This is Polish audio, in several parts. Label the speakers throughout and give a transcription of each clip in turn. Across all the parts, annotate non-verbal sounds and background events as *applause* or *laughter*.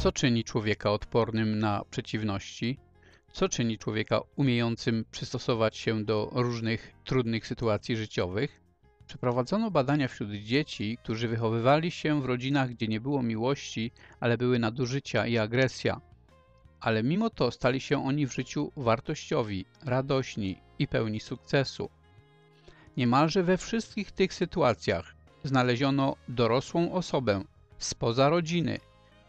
Speaker 1: Co czyni człowieka odpornym na przeciwności? Co czyni człowieka umiejącym przystosować się do różnych trudnych sytuacji życiowych? Przeprowadzono badania wśród dzieci, którzy wychowywali się w rodzinach, gdzie nie było miłości, ale były nadużycia i agresja. Ale mimo to stali się oni w życiu wartościowi, radośni i pełni sukcesu. Niemalże we wszystkich tych sytuacjach znaleziono dorosłą osobę spoza rodziny,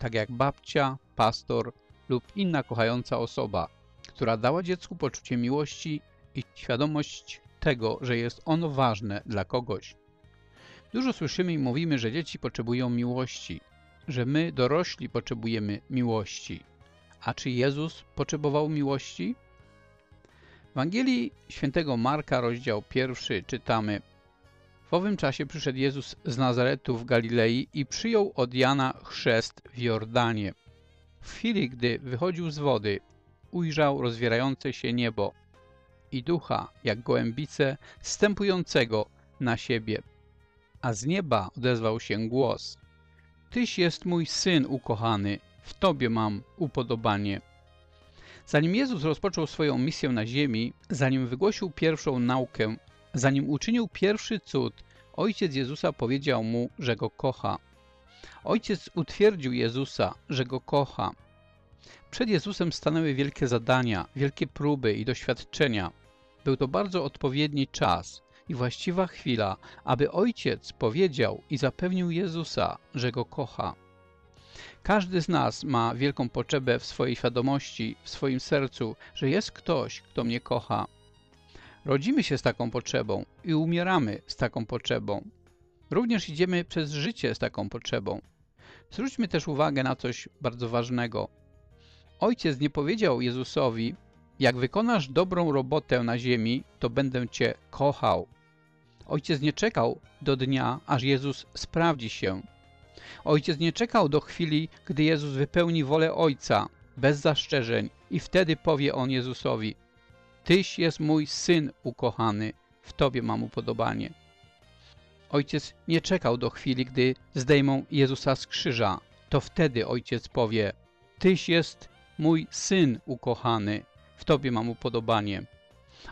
Speaker 1: tak jak babcia, pastor lub inna kochająca osoba, która dała dziecku poczucie miłości i świadomość tego, że jest ono ważne dla kogoś. Dużo słyszymy i mówimy, że dzieci potrzebują miłości, że my, dorośli, potrzebujemy miłości. A czy Jezus potrzebował miłości? W Ewangelii świętego Marka, rozdział pierwszy, czytamy W owym czasie przyszedł Jezus z Nazaretu w Galilei i przyjął od Jana chrzest w Jordanie. W chwili, gdy wychodził z wody, ujrzał rozwierające się niebo i ducha, jak gołębice, stępującego na siebie. A z nieba odezwał się głos. Tyś jest mój Syn ukochany, w Tobie mam upodobanie. Zanim Jezus rozpoczął swoją misję na ziemi, zanim wygłosił pierwszą naukę, zanim uczynił pierwszy cud, ojciec Jezusa powiedział mu, że go kocha. Ojciec utwierdził Jezusa, że go kocha. Przed Jezusem stanęły wielkie zadania, wielkie próby i doświadczenia. Był to bardzo odpowiedni czas i właściwa chwila, aby Ojciec powiedział i zapewnił Jezusa, że Go kocha. Każdy z nas ma wielką potrzebę w swojej świadomości, w swoim sercu, że jest ktoś, kto mnie kocha. Rodzimy się z taką potrzebą i umieramy z taką potrzebą. Również idziemy przez życie z taką potrzebą. Zwróćmy też uwagę na coś bardzo ważnego. Ojciec nie powiedział Jezusowi, jak wykonasz dobrą robotę na ziemi, to będę Cię kochał. Ojciec nie czekał do dnia, aż Jezus sprawdzi się. Ojciec nie czekał do chwili, gdy Jezus wypełni wolę Ojca, bez zastrzeżeń i wtedy powie On Jezusowi Tyś jest mój Syn ukochany, w Tobie mam upodobanie. Ojciec nie czekał do chwili, gdy zdejmą Jezusa z krzyża. To wtedy Ojciec powie Tyś jest mój Syn ukochany, w Tobie mam upodobanie.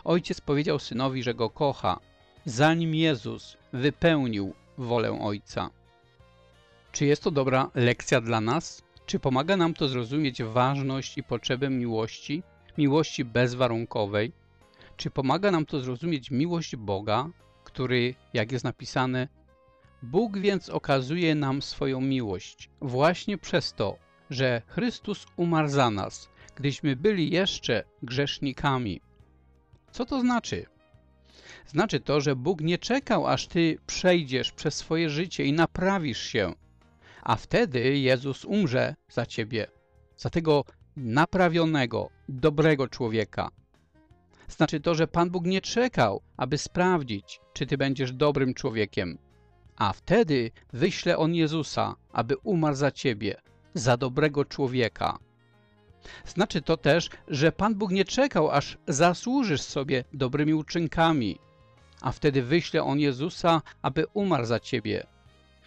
Speaker 1: Ojciec powiedział Synowi, że Go kocha, zanim Jezus wypełnił wolę Ojca. Czy jest to dobra lekcja dla nas? Czy pomaga nam to zrozumieć ważność i potrzebę miłości, miłości bezwarunkowej? Czy pomaga nam to zrozumieć miłość Boga, który, jak jest napisane, Bóg więc okazuje nam swoją miłość właśnie przez to, że Chrystus umarł za nas, gdyśmy byli jeszcze grzesznikami. Co to znaczy? Znaczy to, że Bóg nie czekał, aż ty przejdziesz przez swoje życie i naprawisz się, a wtedy Jezus umrze za ciebie, za tego naprawionego, dobrego człowieka. Znaczy to, że Pan Bóg nie czekał, aby sprawdzić, czy ty będziesz dobrym człowiekiem, a wtedy wyśle On Jezusa, aby umarł za ciebie, za dobrego człowieka. Znaczy to też, że Pan Bóg nie czekał, aż zasłużysz sobie dobrymi uczynkami, a wtedy wyśle On Jezusa, aby umarł za ciebie,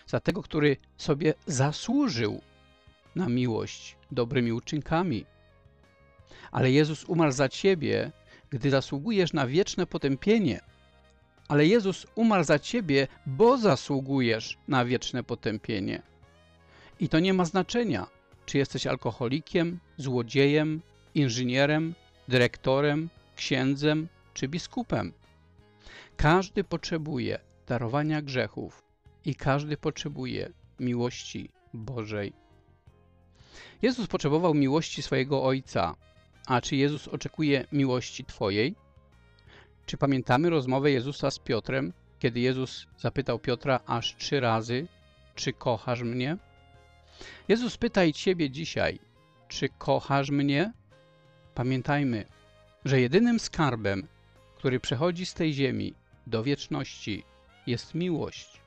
Speaker 1: za tego, który sobie zasłużył na miłość dobrymi uczynkami. Ale Jezus umarł za ciebie, gdy zasługujesz na wieczne potępienie. Ale Jezus umarł za ciebie, bo zasługujesz na wieczne potępienie. I to nie ma znaczenia, czy jesteś alkoholikiem, złodziejem, inżynierem, dyrektorem, księdzem czy biskupem. Każdy potrzebuje darowania grzechów i każdy potrzebuje miłości Bożej. Jezus potrzebował miłości swojego Ojca, a czy Jezus oczekuje miłości Twojej? Czy pamiętamy rozmowę Jezusa z Piotrem, kiedy Jezus zapytał Piotra aż trzy razy, czy kochasz mnie? Jezus pyta i Ciebie dzisiaj, czy kochasz mnie? Pamiętajmy, że jedynym skarbem, który przechodzi z tej ziemi do wieczności, jest miłość.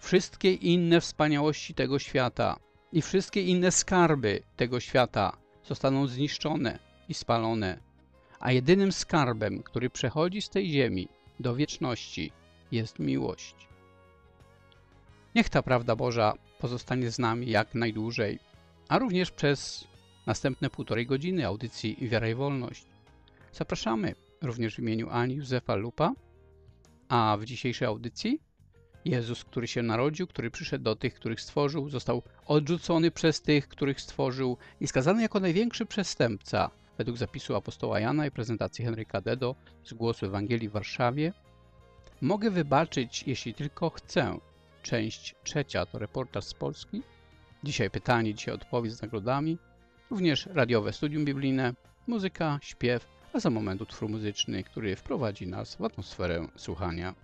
Speaker 1: Wszystkie inne wspaniałości tego świata i wszystkie inne skarby tego świata zostaną zniszczone i spalone, a jedynym skarbem, który przechodzi z tej ziemi do wieczności, jest miłość. Niech ta prawda Boża pozostanie z nami jak najdłużej. a również przez następne półtorej godziny audycji Wiara i Wolność. Zapraszamy również w imieniu Ani Józefa Lupa, a w dzisiejszej audycji Jezus, który się narodził, który przyszedł do tych, których stworzył, został odrzucony przez tych, których stworzył i skazany jako największy przestępca według zapisu apostoła Jana i prezentacji Henryka Dedo z głosu Ewangelii w Warszawie. Mogę wybaczyć, jeśli tylko chcę. Część trzecia to reportaż z Polski. Dzisiaj pytanie, dzisiaj odpowiedź z nagrodami. Również radiowe studium biblijne, muzyka, śpiew, a za moment utwór muzyczny, który wprowadzi nas w atmosferę słuchania.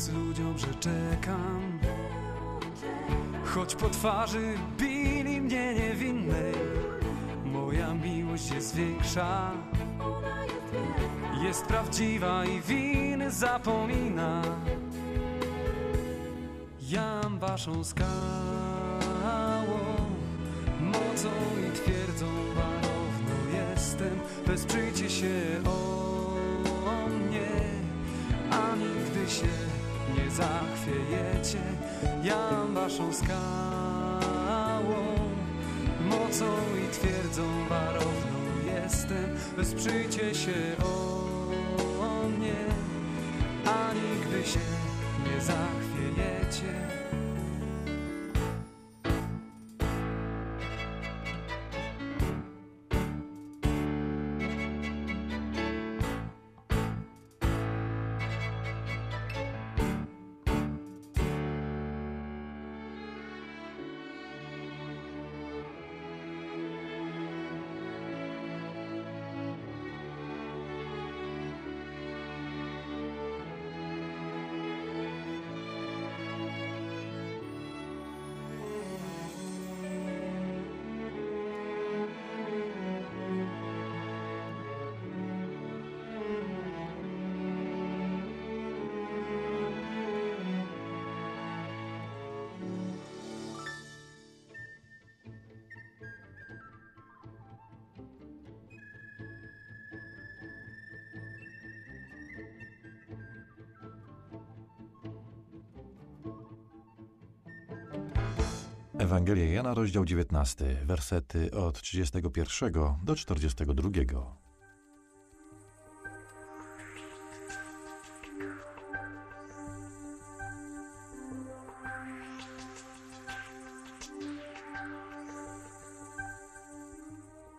Speaker 2: Powiedz ludziom, że czekam Choć po twarzy bili mnie niewinnej Moja miłość jest większa. Jest prawdziwa i winy zapomina. Jam waszą skałą Mocą i twierdzą warowną jestem. Wesprzyjcie się o mnie a nigdy się zachwiejecie. Jam waszą skałą, mocą i twierdzą warowną jestem. Wesprzyjcie się o mnie, a nigdy się nie zachwiejecie.
Speaker 3: Ewangelia Jana, rozdział 19, wersety od 31 do 42.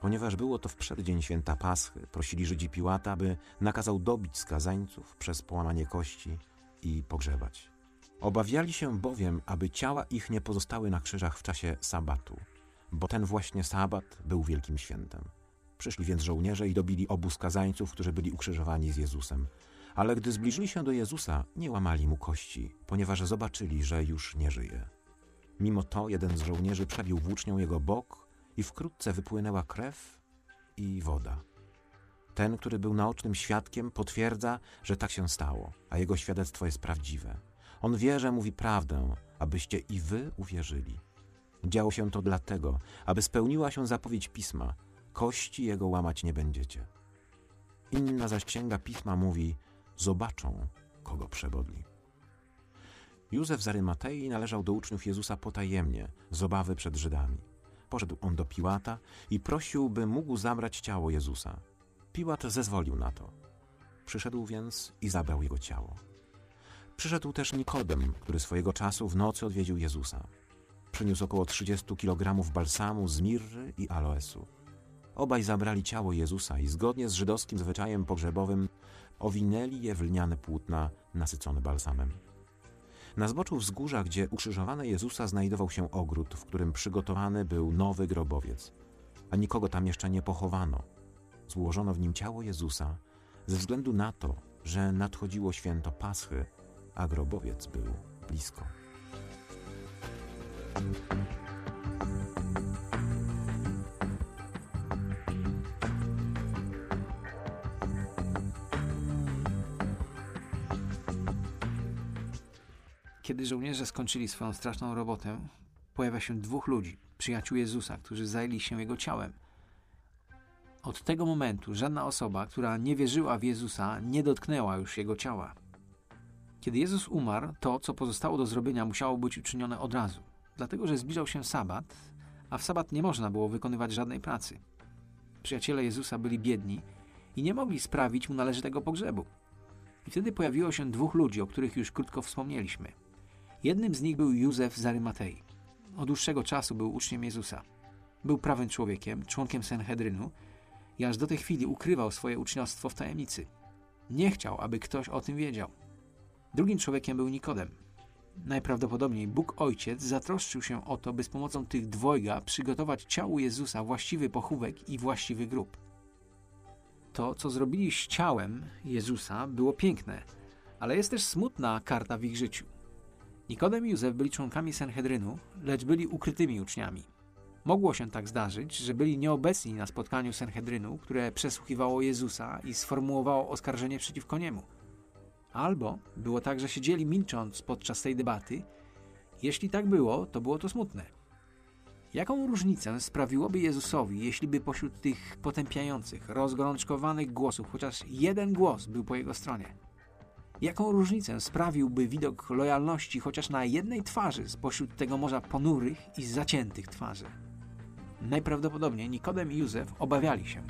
Speaker 4: Ponieważ było to w przeddzień święta Paschy, prosili Żydzi Piłata, by nakazał dobić skazańców przez połamanie kości i pogrzebać. Obawiali się bowiem, aby ciała ich nie pozostały na krzyżach w czasie sabatu, bo ten właśnie sabat był wielkim świętem. Przyszli więc żołnierze i dobili obu skazańców, którzy byli ukrzyżowani z Jezusem. Ale gdy zbliżyli się do Jezusa, nie łamali mu kości, ponieważ zobaczyli, że już nie żyje. Mimo to jeden z żołnierzy przebił włócznią jego bok i wkrótce wypłynęła krew i woda. Ten, który był naocznym świadkiem, potwierdza, że tak się stało, a jego świadectwo jest prawdziwe. On wie, że mówi prawdę, abyście i wy uwierzyli. Działo się to dlatego, aby spełniła się zapowiedź pisma: kości jego łamać nie będziecie. Inna zaś księga pisma mówi: zobaczą, kogo przebodli. Józef z Arymatei należał do uczniów Jezusa potajemnie, z obawy przed Żydami. Poszedł on do Piłata i prosił, by mógł zabrać ciało Jezusa. Piłat zezwolił na to. Przyszedł więc i zabrał jego ciało. Przyszedł też Nikodem, który swojego czasu w nocy odwiedził Jezusa. Przyniósł około 30 kg balsamu z mirry i aloesu. Obaj zabrali ciało Jezusa i zgodnie z żydowskim zwyczajem pogrzebowym owinęli je w lniane płótna nasycone balsamem. Na zboczu wzgórza, gdzie ukrzyżowane Jezusa znajdował się ogród, w którym przygotowany był nowy grobowiec, a nikogo tam jeszcze nie pochowano. Złożono w nim ciało Jezusa ze względu na to, że nadchodziło święto Paschy, a grobowiec był blisko.
Speaker 5: Kiedy żołnierze skończyli swoją straszną robotę, pojawia się dwóch ludzi, przyjaciół Jezusa, którzy zajęli się jego ciałem. Od tego momentu żadna osoba, która nie wierzyła w Jezusa, nie dotknęła już jego ciała. Kiedy Jezus umarł, to, co pozostało do zrobienia, musiało być uczynione od razu, dlatego że zbliżał się sabat, a w sabat nie można było wykonywać żadnej pracy. Przyjaciele Jezusa byli biedni i nie mogli sprawić mu należytego pogrzebu. I wtedy pojawiło się dwóch ludzi, o których już krótko wspomnieliśmy. Jednym z nich był Józef z Arymatei. Od dłuższego czasu był uczniem Jezusa. Był prawym człowiekiem, członkiem Sanhedrynu i aż do tej chwili ukrywał swoje uczniostwo w tajemnicy. Nie chciał, aby ktoś o tym wiedział. Drugim człowiekiem był Nikodem. Najprawdopodobniej Bóg Ojciec zatroszczył się o to, by z pomocą tych dwojga przygotować ciału Jezusa właściwy pochówek i właściwy grób. To, co zrobili z ciałem Jezusa, było piękne, ale jest też smutna karta w ich życiu. Nikodem i Józef byli członkami Sanhedrynu, lecz byli ukrytymi uczniami. Mogło się tak zdarzyć, że byli nieobecni na spotkaniu Sanhedrynu, które przesłuchiwało Jezusa i sformułowało oskarżenie przeciwko niemu. Albo było tak, że siedzieli milcząc podczas tej debaty. Jeśli tak było, to było to smutne. Jaką różnicę sprawiłoby Jezusowi, jeśli by pośród tych potępiających, rozgorączkowanych głosów chociaż jeden głos był po jego stronie? Jaką różnicę sprawiłby widok lojalności chociaż na jednej twarzy spośród tego morza ponurych i zaciętych twarzy? Najprawdopodobniej Nikodem i Józef obawiali się.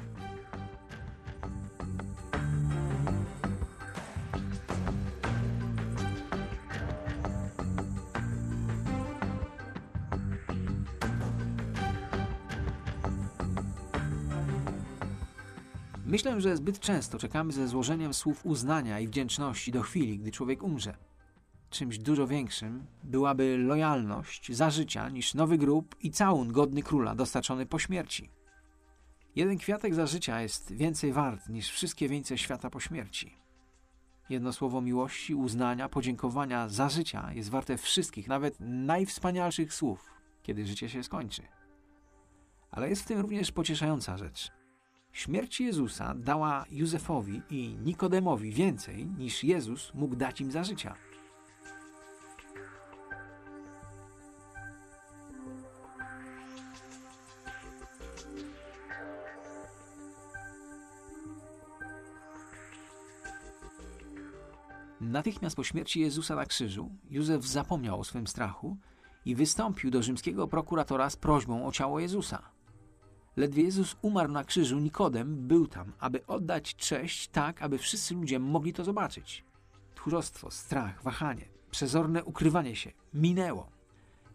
Speaker 5: Myślę, że zbyt często czekamy ze złożeniem słów uznania i wdzięczności do chwili, gdy człowiek umrze. Czymś dużo większym byłaby lojalność za życia niż nowy grób i całun godny króla dostarczony po śmierci. Jeden kwiatek za życia jest więcej wart niż wszystkie wieńce świata po śmierci. Jedno słowo miłości, uznania, podziękowania za życia jest warte wszystkich, nawet najwspanialszych słów, kiedy życie się skończy. Ale jest w tym również pocieszająca rzecz – Śmierć Jezusa dała Józefowi i Nikodemowi więcej niż Jezus mógł dać im za życia. Natychmiast po śmierci Jezusa na krzyżu, Józef zapomniał o swym strachu i wystąpił do rzymskiego prokuratora z prośbą o ciało Jezusa. Ledwie Jezus umarł na krzyżu, Nikodem był tam, aby oddać cześć tak, aby wszyscy ludzie mogli to zobaczyć. Tchórzostwo, strach, wahanie, przezorne ukrywanie się minęło.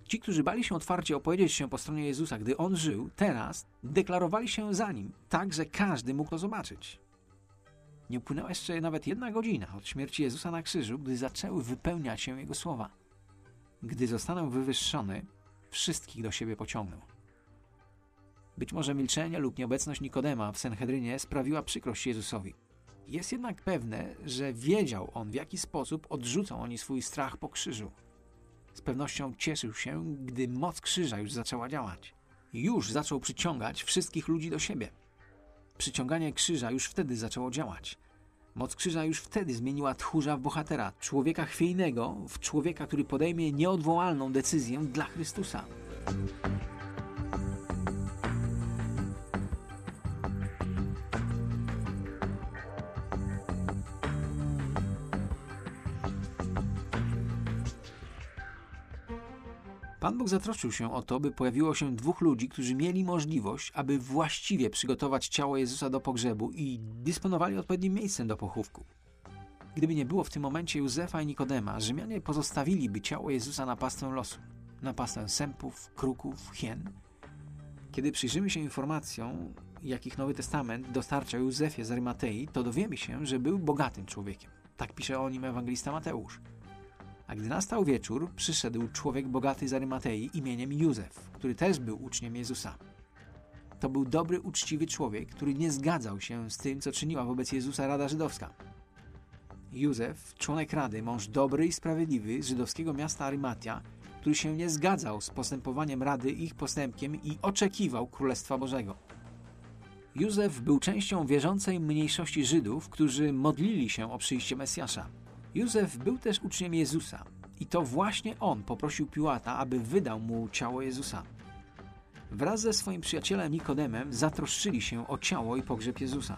Speaker 5: Ci, którzy bali się otwarcie opowiedzieć się po stronie Jezusa, gdy On żył, teraz deklarowali się za Nim, tak, że każdy mógł to zobaczyć. Nie upłynęła jeszcze nawet jedna godzina od śmierci Jezusa na krzyżu, gdy zaczęły wypełniać się Jego słowa. Gdy zostaną wywyższony, wszystkich do siebie pociągnął. Być może milczenie lub nieobecność Nikodema w Sanhedrynie sprawiła przykrość Jezusowi. Jest jednak pewne, że wiedział on, w jaki sposób odrzucą oni swój strach po krzyżu. Z pewnością cieszył się, gdy moc krzyża już zaczęła działać. Już zaczął przyciągać wszystkich ludzi do siebie. Przyciąganie krzyża już wtedy zaczęło działać. Moc krzyża już wtedy zmieniła tchórza w bohatera, człowieka chwiejnego w człowieka, który podejmie nieodwołalną decyzję dla Chrystusa. Pan Bóg zatroszczył się o to, by pojawiło się dwóch ludzi, którzy mieli możliwość, aby właściwie przygotować ciało Jezusa do pogrzebu i dysponowali odpowiednim miejscem do pochówku. Gdyby nie było w tym momencie Józefa i Nikodema, Rzymianie pozostawiliby ciało Jezusa na pastę losu, na pastę sępów, kruków, hien. Kiedy przyjrzymy się informacjom, jakich Nowy Testament dostarcza Józefie z Arymatei, to dowiemy się, że był bogatym człowiekiem. Tak pisze o nim ewangelista Mateusz. A gdy nastał wieczór, przyszedł człowiek bogaty z Arymatei imieniem Józef, który też był uczniem Jezusa. To był dobry, uczciwy człowiek, który nie zgadzał się z tym, co czyniła wobec Jezusa Rada Żydowska. Józef, członek Rady, mąż dobry i sprawiedliwy z żydowskiego miasta Arymatia, który się nie zgadzał z postępowaniem Rady ich postępkiem i oczekiwał Królestwa Bożego. Józef był częścią wierzącej mniejszości Żydów, którzy modlili się o przyjście Mesjasza. Józef był też uczniem Jezusa i to właśnie on poprosił Piłata, aby wydał mu ciało Jezusa. Wraz ze swoim przyjacielem Nikodemem zatroszczyli się o ciało i pogrzeb Jezusa.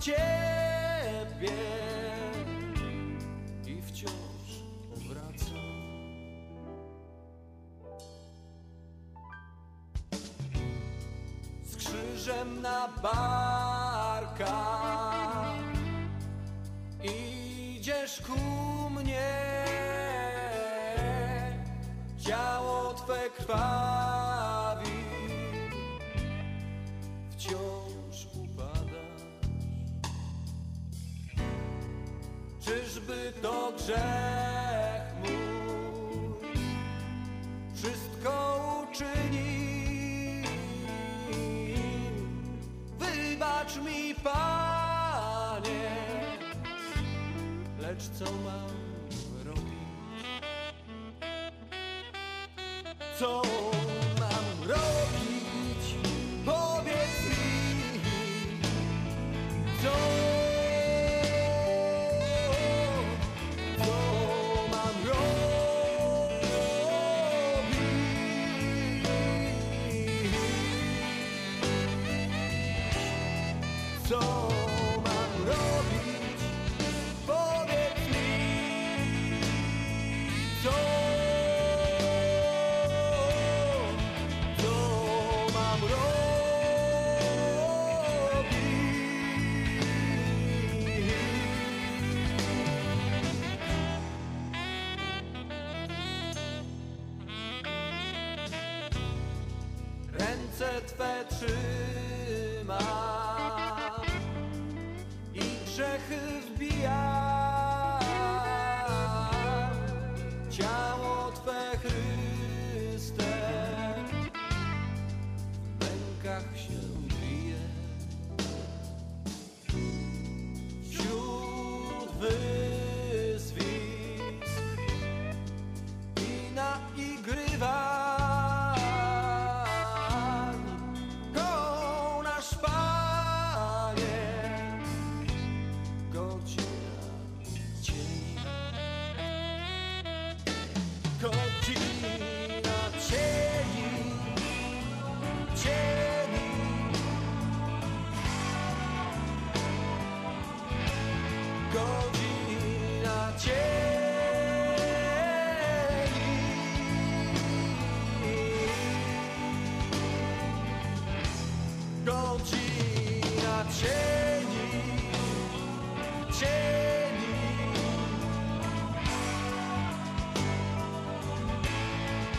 Speaker 6: Ciebie i wciąż powracam. Z krzyżem na barkach to grzech mój, wszystko uczyni? Wybacz mi, Panie, lecz co mam cieni Cieni.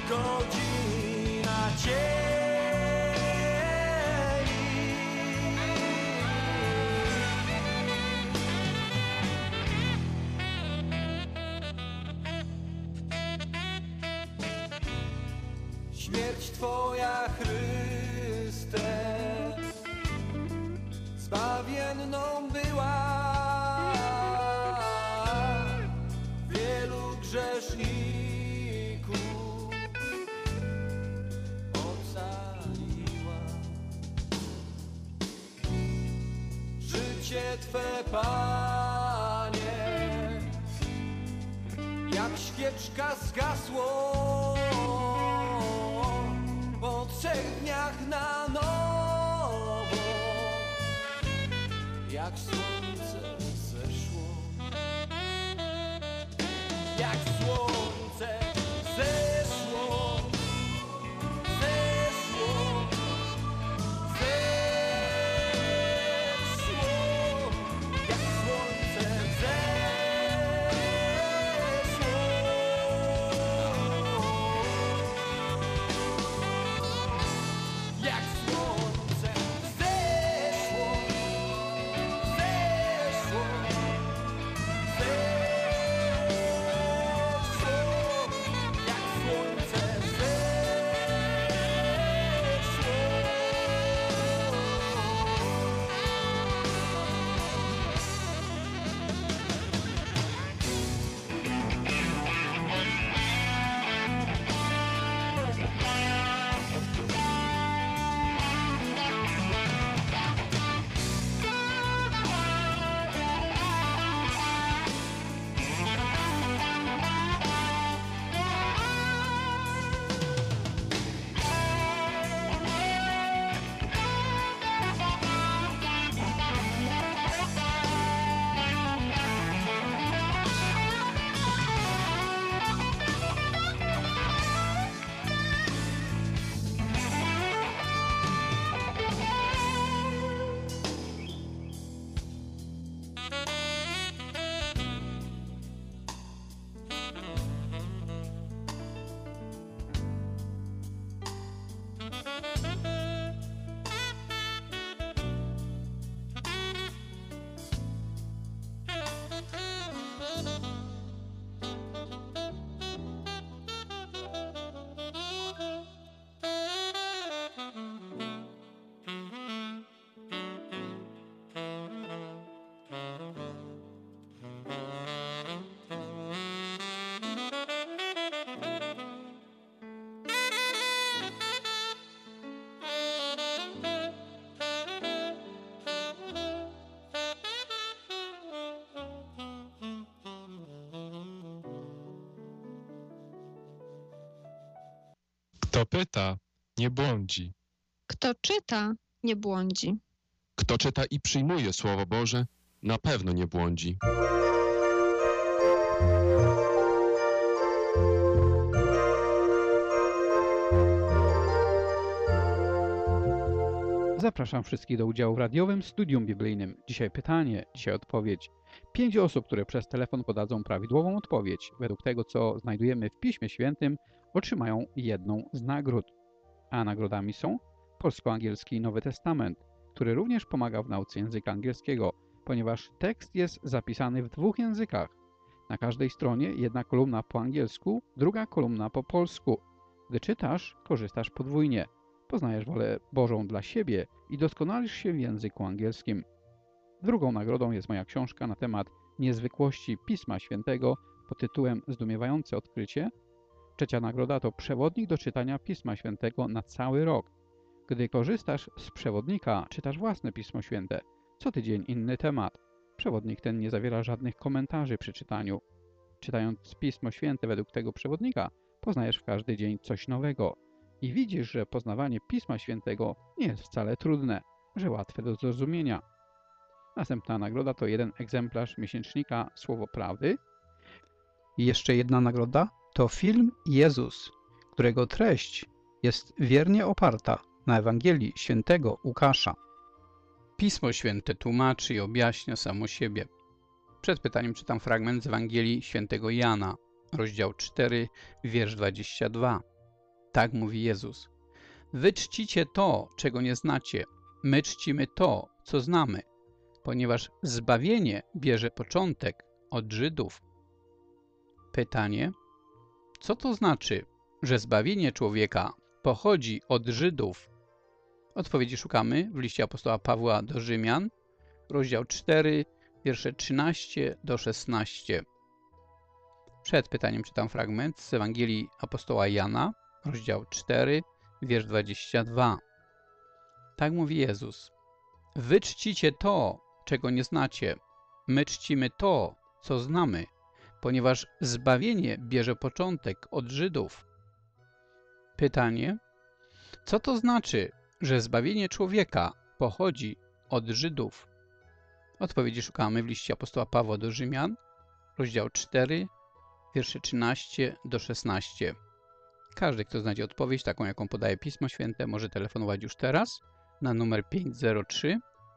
Speaker 6: Godzina cieni. Śmierć Twoja, Chryste, Panie, jak świeczka zgasło po trzech dniach na nowo, jak słońce
Speaker 7: Kto pyta, nie błądzi.
Speaker 8: Kto czyta, nie błądzi.
Speaker 9: Kto czyta i przyjmuje Słowo Boże, na pewno nie błądzi.
Speaker 1: Zapraszam wszystkich do udziału w radiowym studium biblijnym. Dzisiaj pytanie, dzisiaj odpowiedź. Pięć osób, które przez telefon podadzą prawidłową odpowiedź, według tego co znajdujemy w Piśmie Świętym, otrzymają jedną z nagród. A nagrodami są polsko-angielski Nowy Testament, który również pomaga w nauce języka angielskiego, ponieważ tekst jest zapisany w dwóch językach. Na każdej stronie jedna kolumna po angielsku, druga kolumna po polsku. Gdy czytasz, korzystasz podwójnie. Poznajesz wolę Bożą dla siebie i doskonalisz się w języku angielskim. Drugą nagrodą jest moja książka na temat niezwykłości Pisma Świętego pod tytułem Zdumiewające odkrycie. Trzecia nagroda to przewodnik do czytania Pisma Świętego na cały rok. Gdy korzystasz z przewodnika, czytasz własne Pismo Święte. Co tydzień inny temat. Przewodnik ten nie zawiera żadnych komentarzy przy czytaniu. Czytając Pismo Święte według tego przewodnika, poznajesz w każdy dzień coś nowego. I widzisz, że poznawanie Pisma Świętego nie jest wcale trudne, że łatwe do zrozumienia. Następna nagroda to jeden egzemplarz miesięcznika Słowo Prawdy. I jeszcze jedna nagroda to film Jezus, którego treść jest wiernie oparta na Ewangelii świętego Łukasza. Pismo Święte tłumaczy i objaśnia samo siebie. Przed pytaniem czytam fragment z Ewangelii świętego Jana, rozdział 4, wiersz 22. Tak mówi Jezus. Wy czcicie to, czego nie znacie. My czcimy to, co znamy, ponieważ zbawienie bierze początek od Żydów. Pytanie. Co to znaczy, że zbawienie człowieka pochodzi od Żydów? Odpowiedzi szukamy w liście apostoła Pawła do Rzymian, rozdział 4, wiersze 13 do 16. Przed pytaniem czytam fragment z Ewangelii apostoła Jana, rozdział 4, wiersz 22. Tak mówi Jezus. Wy czcicie to, czego nie znacie. My czcimy to, co znamy, ponieważ zbawienie bierze początek od Żydów. Pytanie. Co to znaczy, że zbawienie człowieka pochodzi od Żydów? Odpowiedzi szukamy w liście apostoła Pawła do Rzymian, rozdział 4, wiersze 13 do 16. Każdy, kto znajdzie odpowiedź, taką jaką podaje Pismo Święte, może telefonować już teraz na numer 503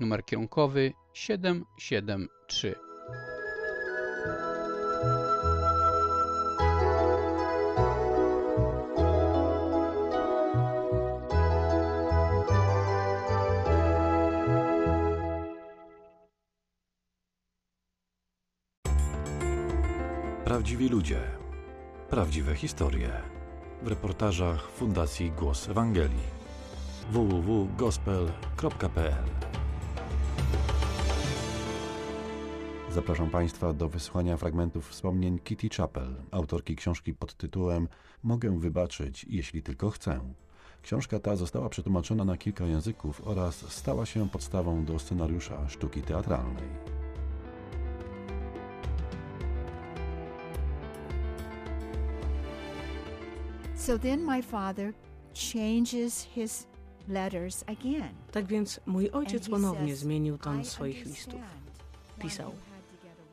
Speaker 1: numer kierunkowy 773.
Speaker 3: Prawdziwi ludzie. Prawdziwe historie. W reportażach Fundacji Głos Ewangelii. www.gospel.pl Zapraszam Państwa do wysłuchania fragmentów wspomnień Kitty Chappell, autorki książki pod tytułem Mogę wybaczyć, jeśli tylko chcę. Książka ta została przetłumaczona na kilka języków oraz stała się podstawą do scenariusza sztuki teatralnej.
Speaker 10: So then my father changes his letters again.
Speaker 11: Tak więc mój ojciec ponownie zmienił ton
Speaker 10: "I
Speaker 11: swoich listów. Pisał.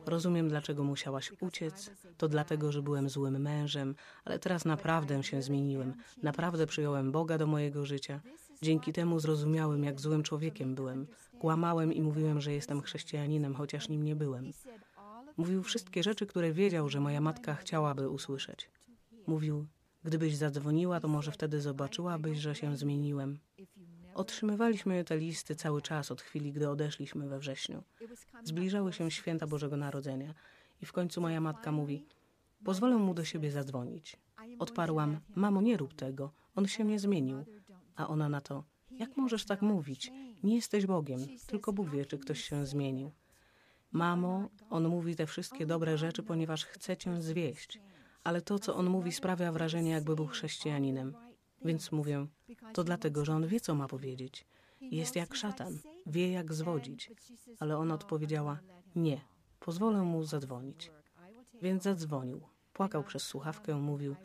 Speaker 11: Rozumiem, dlaczego musiałaś uciec. To dlatego, że byłem złym mężem, ale teraz naprawdę się zmieniłem. Naprawdę przyjąłem Boga do mojego życia. Dzięki temu zrozumiałem, jak złym człowiekiem byłem. Kłamałem i mówiłem, że jestem chrześcijaninem, chociaż nim nie byłem. Mówił wszystkie rzeczy, które wiedział, że moja matka chciałaby usłyszeć. Mówił, gdybyś zadzwoniła, to może wtedy zobaczyłabyś, że się zmieniłem. Otrzymywaliśmy te listy cały czas od chwili, gdy odeszliśmy we wrześniu. Zbliżały się święta Bożego Narodzenia i w końcu moja matka mówi: Pozwolę mu do siebie zadzwonić. Odparłam: Mamo, nie rób tego, on się nie zmienił. A ona na to: Jak możesz tak mówić? Nie jesteś Bogiem, tylko Bóg wie, czy ktoś się zmienił. Mamo, on mówi te wszystkie dobre rzeczy, ponieważ chce cię zwieść, ale to, co on mówi, sprawia wrażenie, jakby był chrześcijaninem. Więc mówię: To dlatego, że on wie, co ma powiedzieć. Jest jak szatan, wie, jak zwodzić. Ale ona odpowiedziała: Nie, pozwolę mu zadzwonić. Więc zadzwonił. Płakał przez słuchawkę, mówił: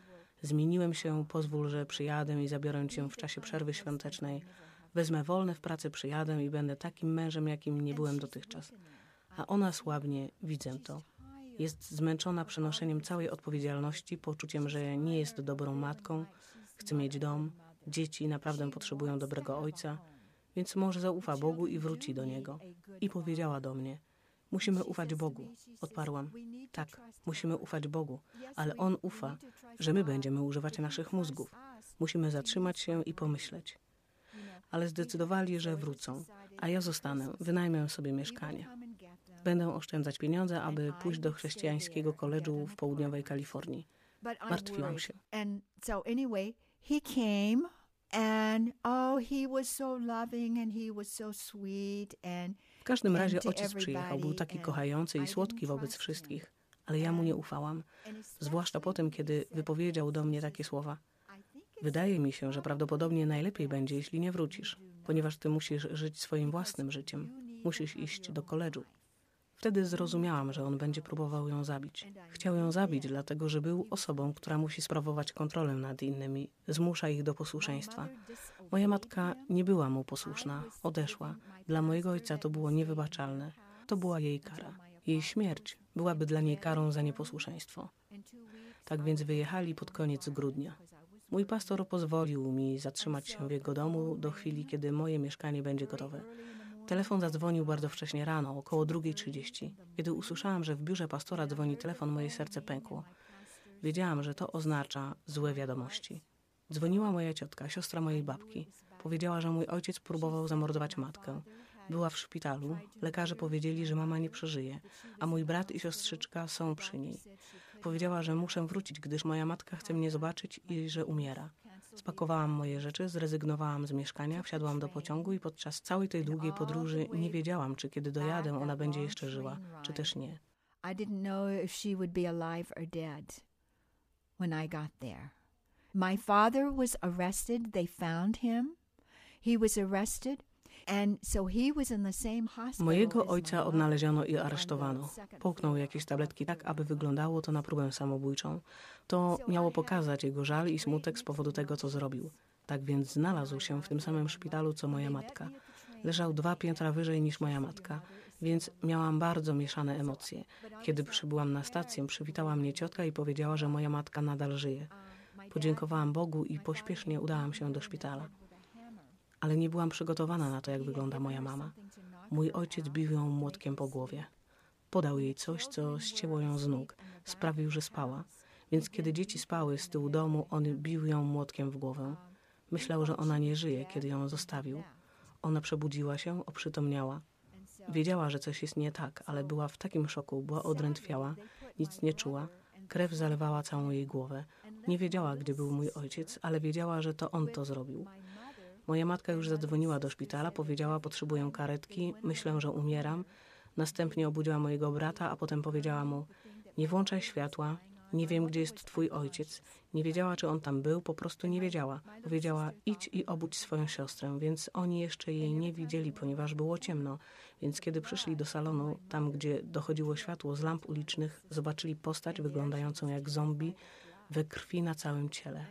Speaker 11: Zmieniłem się, pozwól, że przyjadę i zabiorę cię w czasie przerwy świątecznej. Wezmę wolne w pracy, przyjadę i będę takim mężem, jakim nie byłem dotychczas. A ona słabnie, widzę to. Jest zmęczona przenoszeniem całej odpowiedzialności, poczuciem, że nie jest dobrą matką, chce mieć dom, dzieci naprawdę potrzebują dobrego ojca, więc może zaufa Bogu i wróci do Niego. I powiedziała do mnie, musimy ufać Bogu. Odparłam, tak, musimy ufać Bogu, ale On ufa, że my będziemy używać naszych mózgów. Musimy zatrzymać się i pomyśleć. Ale zdecydowali, że wrócą, a ja zostanę, wynajmę sobie mieszkanie. Będę oszczędzać pieniądze, aby pójść do chrześcijańskiego koledżu w południowej Kalifornii. Martwiłam się.
Speaker 10: He came and oh, he was so loving and he was so sweet and
Speaker 11: W każdym razie ojciec przyjechał, był taki kochający i słodki wobec wszystkich, ale ja mu nie ufałam, zwłaszcza po tym, kiedy wypowiedział do mnie takie słowa. Wydaje mi się, że prawdopodobnie najlepiej będzie, jeśli nie wrócisz, ponieważ ty musisz żyć swoim własnym życiem. Musisz iść do koledżu. Wtedy zrozumiałam, że on będzie próbował ją zabić. Chciał ją zabić, dlatego że był osobą, która musi sprawować kontrolę nad innymi, zmusza ich do posłuszeństwa. Moja matka nie była mu posłuszna, odeszła. Dla mojego ojca to było niewybaczalne. To była jej kara. Jej śmierć byłaby dla niej karą za nieposłuszeństwo. Tak więc wyjechali pod koniec grudnia. Mój pastor pozwolił mi zatrzymać się w jego domu do chwili, kiedy moje mieszkanie będzie gotowe. Telefon zadzwonił bardzo wcześnie rano, około 2.30. Kiedy usłyszałam, że w biurze pastora dzwoni telefon, moje serce pękło. Wiedziałam, że to oznacza złe wiadomości. Dzwoniła moja ciotka, siostra mojej babki. Powiedziała, że mój ojciec próbował zamordować matkę. Była w szpitalu. Lekarze powiedzieli, że mama nie przeżyje, a mój brat i siostrzyczka są przy niej. Powiedziała, że muszę wrócić, gdyż moja matka chce mnie zobaczyć i że umiera. Spakowałam moje rzeczy, zrezygnowałam z mieszkania, wsiadłam do pociągu i podczas całej tej długiej podróży nie wiedziałam, czy kiedy dojadę, ona będzie jeszcze żyła, czy też nie.
Speaker 10: I didn't know if she would be alive or dead when I got there. My father was arrested. They found him. He was arrested.
Speaker 11: Mojego ojca odnaleziono i aresztowano. Połknął jakieś tabletki tak, aby wyglądało to na próbę samobójczą. To miało pokazać jego żal i smutek z powodu tego, co zrobił. Tak więc znalazł się w tym samym szpitalu, co moja matka. Leżał dwa piętra wyżej niż moja matka, więc miałam bardzo mieszane emocje. Kiedy przybyłam na stację, przywitała mnie ciotka i powiedziała, że moja matka nadal żyje. Podziękowałam Bogu i pośpiesznie udałam się do szpitala. Ale nie byłam przygotowana na to, jak wygląda moja mama. Mój ojciec bił ją młotkiem po głowie. Podał jej coś, co ścięło ją z nóg. Sprawił, że spała. Więc kiedy dzieci spały z tyłu domu, on bił ją młotkiem w głowę. Myślał, że ona nie żyje, kiedy ją zostawił. Ona przebudziła się, oprzytomniała. Wiedziała, że coś jest nie tak, ale była w takim szoku, była odrętwiała, nic nie czuła. Krew zalewała całą jej głowę. Nie wiedziała, gdzie był mój ojciec, ale wiedziała, że to on to zrobił. Moja matka już zadzwoniła do szpitala, powiedziała, potrzebuję karetki, myślę, że umieram. Następnie obudziła mojego brata, a potem powiedziała mu, nie włączaj światła, nie wiem, gdzie jest twój ojciec. Nie wiedziała, czy on tam był, po prostu nie wiedziała. Powiedziała, idź i obudź swoją siostrę, więc oni jeszcze jej nie widzieli, ponieważ było ciemno. Więc kiedy przyszli do salonu, tam gdzie dochodziło światło z lamp ulicznych, zobaczyli postać wyglądającą jak zombie, we krwi na całym ciele.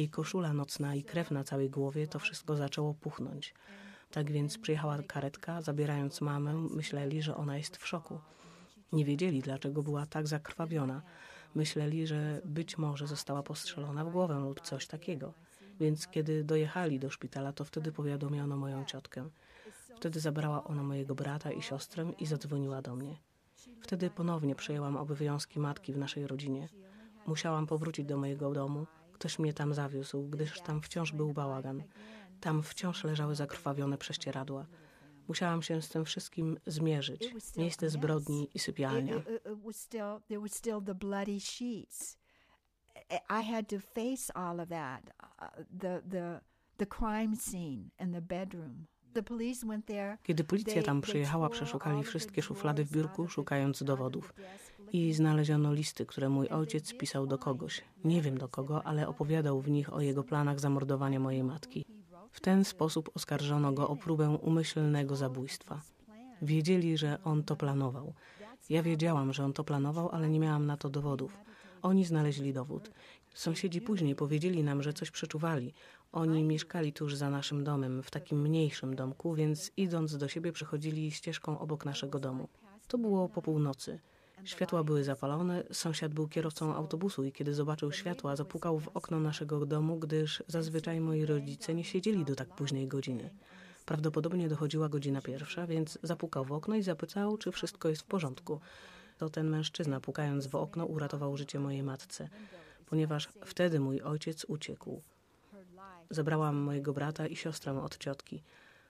Speaker 11: Jej koszula nocna i krew na całej głowie, to wszystko zaczęło puchnąć. Tak więc przyjechała karetka, zabierając mamę, myśleli, że ona jest w szoku. Nie wiedzieli, dlaczego była tak zakrwawiona. Myśleli, że być może została postrzelona w głowę lub coś takiego. Więc kiedy dojechali do szpitala, to wtedy powiadomiono moją ciotkę. Wtedy zabrała ona mojego brata i siostrę i zadzwoniła do mnie. Wtedy ponownie przejęłam obowiązki matki w naszej rodzinie. Musiałam powrócić do mojego domu. Ktoś mnie tam zawiózł, gdyż tam wciąż był bałagan. Tam wciąż leżały zakrwawione prześcieradła. Musiałam się z tym wszystkim zmierzyć. Miejsce zbrodni i sypialnia.
Speaker 10: I had to face all of that, uh, the the the crime scene and the bedroom.
Speaker 11: Kiedy policja tam przyjechała, przeszukali wszystkie szuflady w biurku, szukając dowodów. I znaleziono listy, które mój ojciec pisał do kogoś. Nie wiem do kogo, ale opowiadał w nich o jego planach zamordowania mojej matki. W ten sposób oskarżono go o próbę umyślnego zabójstwa. Wiedzieli, że on to planował. Ja wiedziałam, że on to planował, ale nie miałam na to dowodów. Oni znaleźli dowód. Sąsiedzi później powiedzieli nam, że coś przeczuwali. Oni mieszkali tuż za naszym domem, w takim mniejszym domku, więc idąc do siebie przechodzili ścieżką obok naszego domu. To było po północy. Światła były zapalone, sąsiad był kierowcą autobusu i kiedy zobaczył światła, zapukał w okno naszego domu, gdyż zazwyczaj moi rodzice nie siedzieli do tak późnej godziny. Prawdopodobnie dochodziła godzina pierwsza, więc zapukał w okno i zapytał, czy wszystko jest w porządku. To ten mężczyzna, pukając w okno, uratował życie mojej matce, ponieważ wtedy mój ojciec uciekł. Zabrałam mojego brata i siostrę od ciotki.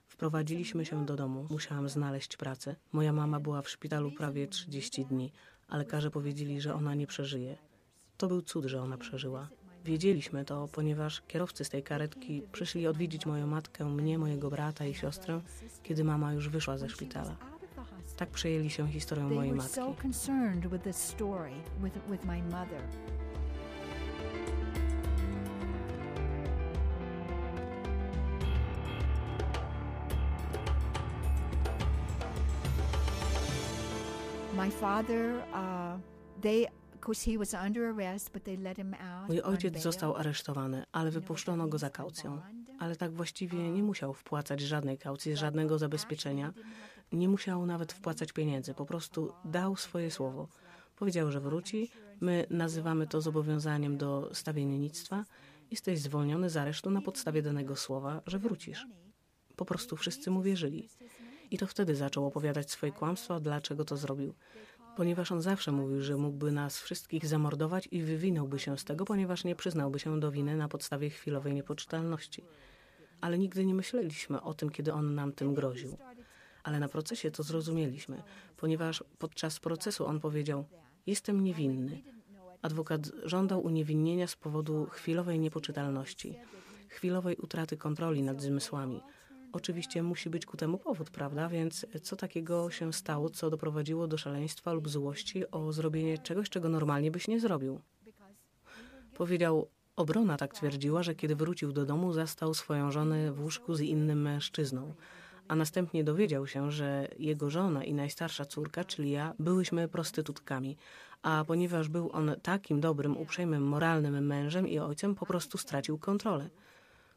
Speaker 11: Wprowadziliśmy się do domu. Musiałam znaleźć pracę. Moja mama była w szpitalu prawie 30 dni, a lekarze powiedzieli, że ona nie przeżyje. To był cud, że ona przeżyła. Wiedzieliśmy to, ponieważ kierowcy z tej karetki przyszli odwiedzić moją matkę, mnie, mojego brata i siostrę, kiedy mama już wyszła ze szpitala. Tak przejęli się historią mojej matki.
Speaker 10: Out.
Speaker 11: Mój ojciec został aresztowany, ale wypuszczono go za kaucją. Ale tak właściwie nie musiał wpłacać żadnej kaucji, żadnego zabezpieczenia. Nie musiał nawet wpłacać pieniędzy, po prostu dał swoje słowo. Powiedział, że wróci. My nazywamy to zobowiązaniem do stawiennictwa. Jesteś zwolniony z aresztu na podstawie danego słowa, że wrócisz. Po prostu wszyscy mu wierzyli. I to wtedy zaczął opowiadać swoje kłamstwa, dlaczego to zrobił. Ponieważ on zawsze mówił, że mógłby nas wszystkich zamordować i wywinąłby się z tego, ponieważ nie przyznałby się do winy na podstawie chwilowej niepoczytalności. Ale nigdy nie myśleliśmy o tym, kiedy on nam tym groził. Ale na procesie to zrozumieliśmy, ponieważ podczas procesu on powiedział: Jestem niewinny. Adwokat żądał uniewinnienia z powodu chwilowej niepoczytalności, chwilowej utraty kontroli nad zmysłami. Oczywiście musi być ku temu powód, prawda? Więc co takiego się stało, co doprowadziło do szaleństwa lub złości o zrobienie czegoś, czego normalnie byś nie zrobił? Powiedział, obrona tak twierdziła, że kiedy wrócił do domu, zastał swoją żonę w łóżku z innym mężczyzną, a następnie dowiedział się, że jego żona i najstarsza córka, czyli ja, byłyśmy prostytutkami, a ponieważ był on takim dobrym, uprzejmym, moralnym mężem i ojcem, po prostu stracił kontrolę.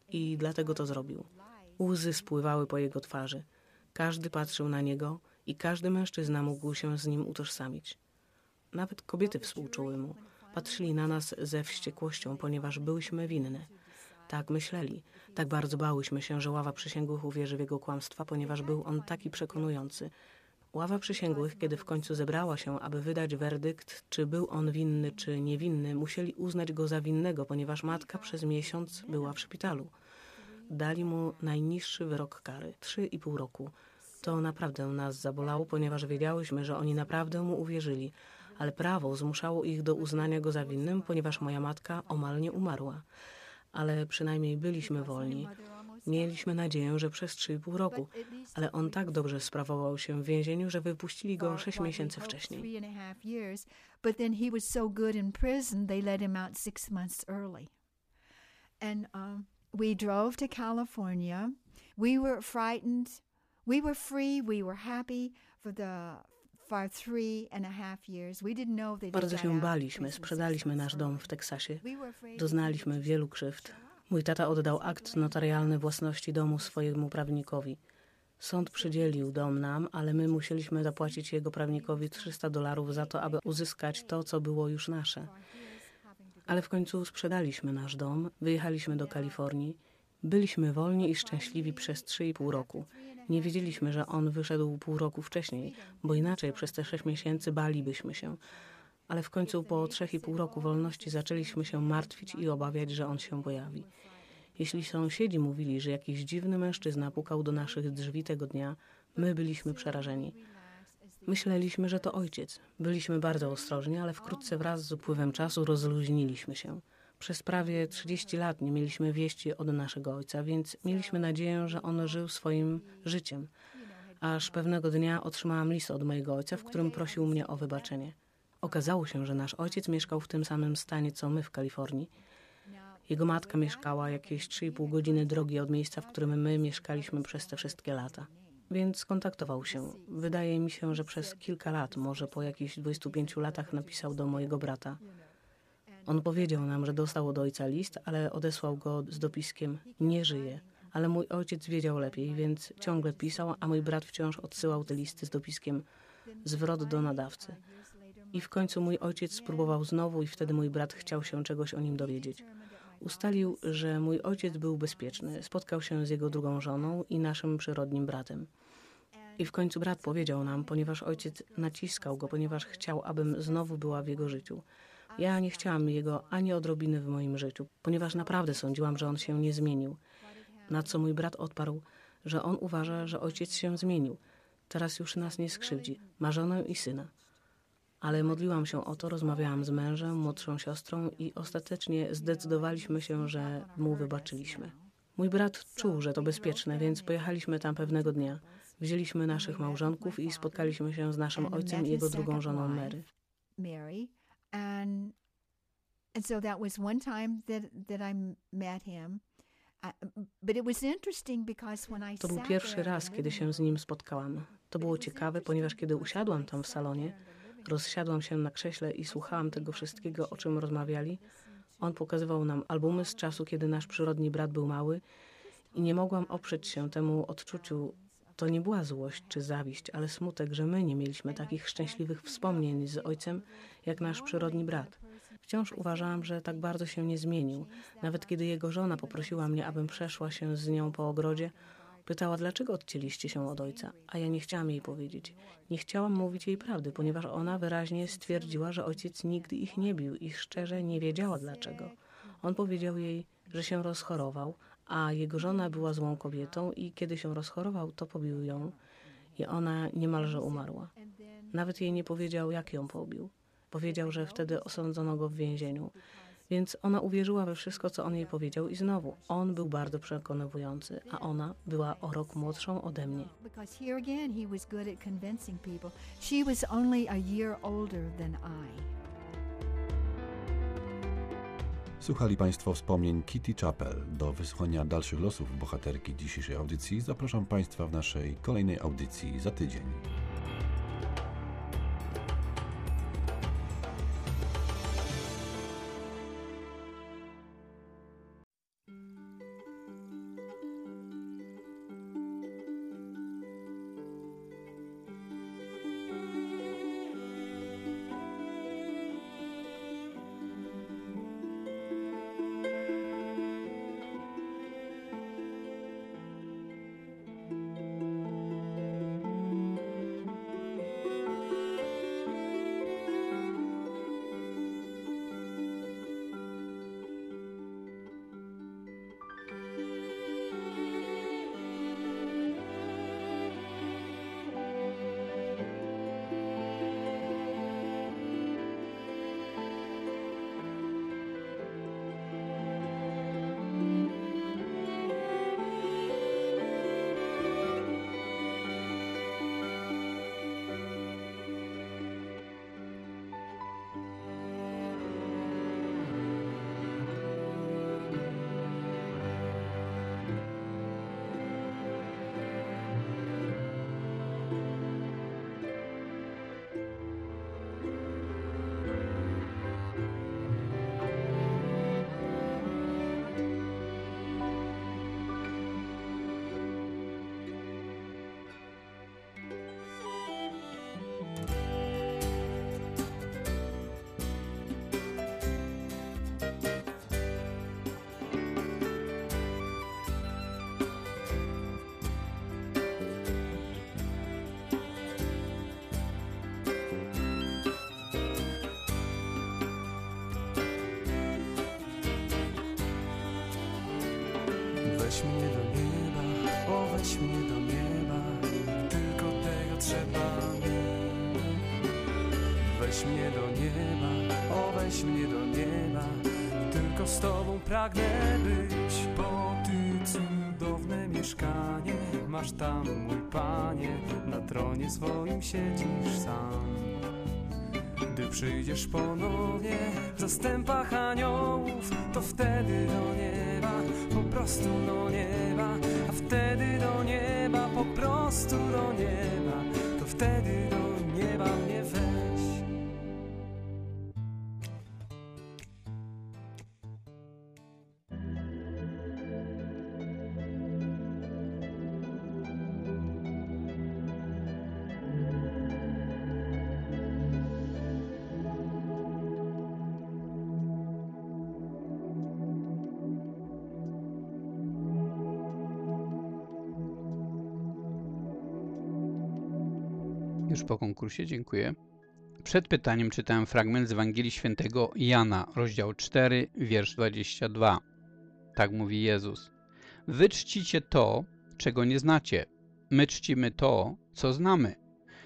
Speaker 11: I dlatego to zrobił. Łzy spływały po jego twarzy. Każdy patrzył na niego i każdy mężczyzna mógł się z nim utożsamić. Nawet kobiety współczuły mu. Patrzyli na nas ze wściekłością, ponieważ byłyśmy winne. Tak myśleli. Tak bardzo bałyśmy się, że ława przysięgłych uwierzy w jego kłamstwa, ponieważ był on taki przekonujący. Ława przysięgłych, kiedy w końcu zebrała się, aby wydać werdykt, czy był on winny, czy niewinny, musieli uznać go za winnego, ponieważ matka przez miesiąc była w szpitalu. Dali mu najniższy wyrok kary trzy i pół roku. To naprawdę nas zabolało, ponieważ wiedziałyśmy, że oni naprawdę mu uwierzyli, ale prawo zmuszało ich do uznania go za winnym, ponieważ moja matka omal nie umarła. Ale przynajmniej byliśmy wolni. Mieliśmy nadzieję, że przez trzy i pół roku, ale on tak dobrze sprawował się w więzieniu, że wypuścili go sześć miesięcy wcześniej.
Speaker 10: And um, we drove to California. We were frightened. We were free. We were happy for the for three and a half years. We didn't know they
Speaker 11: Bardzo się baliśmy, sprzedaliśmy nasz dom w Teksasie. Doznaliśmy wielu krzywd. Mój tata oddał akt notarialny własności domu swojemu prawnikowi. Sąd przydzielił dom nam, ale my musieliśmy zapłacić jego prawnikowi 300 dolarów za to, aby uzyskać to, co było już nasze. Ale w końcu sprzedaliśmy nasz dom, wyjechaliśmy do Kalifornii. Byliśmy wolni i szczęśliwi przez 3,5 roku. Nie wiedzieliśmy, że on wyszedł pół roku wcześniej, bo inaczej przez te 6 miesięcy balibyśmy się. Ale w końcu po 3,5 roku wolności zaczęliśmy się martwić i obawiać, że on się pojawi. Jeśli sąsiedzi mówili, że jakiś dziwny mężczyzna pukał do naszych drzwi tego dnia, my byliśmy przerażeni. Myśleliśmy, że to ojciec. Byliśmy bardzo ostrożni, ale wkrótce wraz z upływem czasu rozluźniliśmy się. Przez prawie 30 lat nie mieliśmy wieści od naszego ojca, więc mieliśmy nadzieję, że on żył swoim życiem. Aż pewnego dnia otrzymałam list od mojego ojca, w którym prosił mnie o wybaczenie. Okazało się, że nasz ojciec mieszkał w tym samym stanie co my w Kalifornii. Jego matka mieszkała jakieś 3,5 godziny drogi od miejsca, w którym my mieszkaliśmy przez te wszystkie lata. Więc skontaktował się. Wydaje mi się, że przez kilka lat, może po jakichś 25 latach napisał do mojego brata. On powiedział nam, że dostał od ojca list, ale odesłał go z dopiskiem nie żyje. Ale mój ojciec wiedział lepiej, więc ciągle pisał, a mój brat wciąż odsyłał te listy z dopiskiem zwrot do nadawcy. I w końcu mój ojciec spróbował znowu i wtedy mój brat chciał się czegoś o nim dowiedzieć. Ustalił, że mój ojciec był bezpieczny, spotkał się z jego drugą żoną i naszym przyrodnim bratem. I w końcu brat powiedział nam, ponieważ ojciec naciskał go, ponieważ chciał, abym znowu była w jego życiu. Ja nie chciałam jego ani odrobiny w moim życiu, ponieważ naprawdę sądziłam, że on się nie zmienił. Na co mój brat odparł, że on uważa, że ojciec się zmienił. Teraz już nas nie skrzywdzi. Ma żonę i syna. Ale modliłam się o to, rozmawiałam z mężem, młodszą siostrą i ostatecznie zdecydowaliśmy się, że mu wybaczyliśmy. Mój brat czuł, że to bezpieczne, więc pojechaliśmy tam pewnego dnia. Wzięliśmy naszych małżonków i spotkaliśmy się z naszym ojcem i jego drugą żoną Mary.
Speaker 10: Mary, and and so that was one time that that I met him.
Speaker 11: To był pierwszy raz, kiedy się z nim spotkałam. To było ciekawe, ponieważ kiedy usiadłam tam w salonie, rozsiadłam się na krześle i słuchałam tego wszystkiego, o czym rozmawiali. On pokazywał nam albumy z czasu, kiedy nasz przyrodni brat był mały i nie mogłam oprzeć się temu odczuciu. To nie była złość czy zawiść, ale smutek, że my nie mieliśmy takich szczęśliwych wspomnień z ojcem, jak nasz przyrodni brat. Wciąż uważałam, że tak bardzo się nie zmienił. Nawet kiedy jego żona poprosiła mnie, abym przeszła się z nią po ogrodzie, pytała, dlaczego odcięliście się od ojca, a ja nie chciałam jej powiedzieć. Nie chciałam mówić jej prawdy, ponieważ ona wyraźnie stwierdziła, że ojciec nigdy ich nie bił i szczerze nie wiedziała dlaczego. On powiedział jej, że się rozchorował, a jego żona była złą kobietą i kiedy się rozchorował, to pobił ją i ona niemalże umarła. Nawet jej nie powiedział, jak ją pobił. Powiedział, że wtedy osądzono go w więzieniu. Więc ona uwierzyła we wszystko, co on jej powiedział i znowu, on był bardzo przekonywujący, a ona była o rok młodszą ode mnie.
Speaker 3: Słuchali Państwo wspomnień Kitty Chappell. Do wysłuchania dalszych losów bohaterki dzisiejszej audycji zapraszam Państwa w naszej kolejnej audycji za tydzień.
Speaker 6: Pragnę być. Bo ty cudowne mieszkanie masz tam, mój panie, na tronie swoim siedzisz sam. Gdy przyjdziesz ponownie w zastępach aniołów, to wtedy do nieba, po prostu do nieba, a wtedy do nieba, po prostu do nieba,
Speaker 1: Już po konkursie, dziękuję. Przed pytaniem czytałem fragment z Ewangelii Świętego Jana, rozdział 4, wiersz 22. Tak mówi Jezus. Wy czcicie to, czego nie znacie. My czcimy to, co znamy,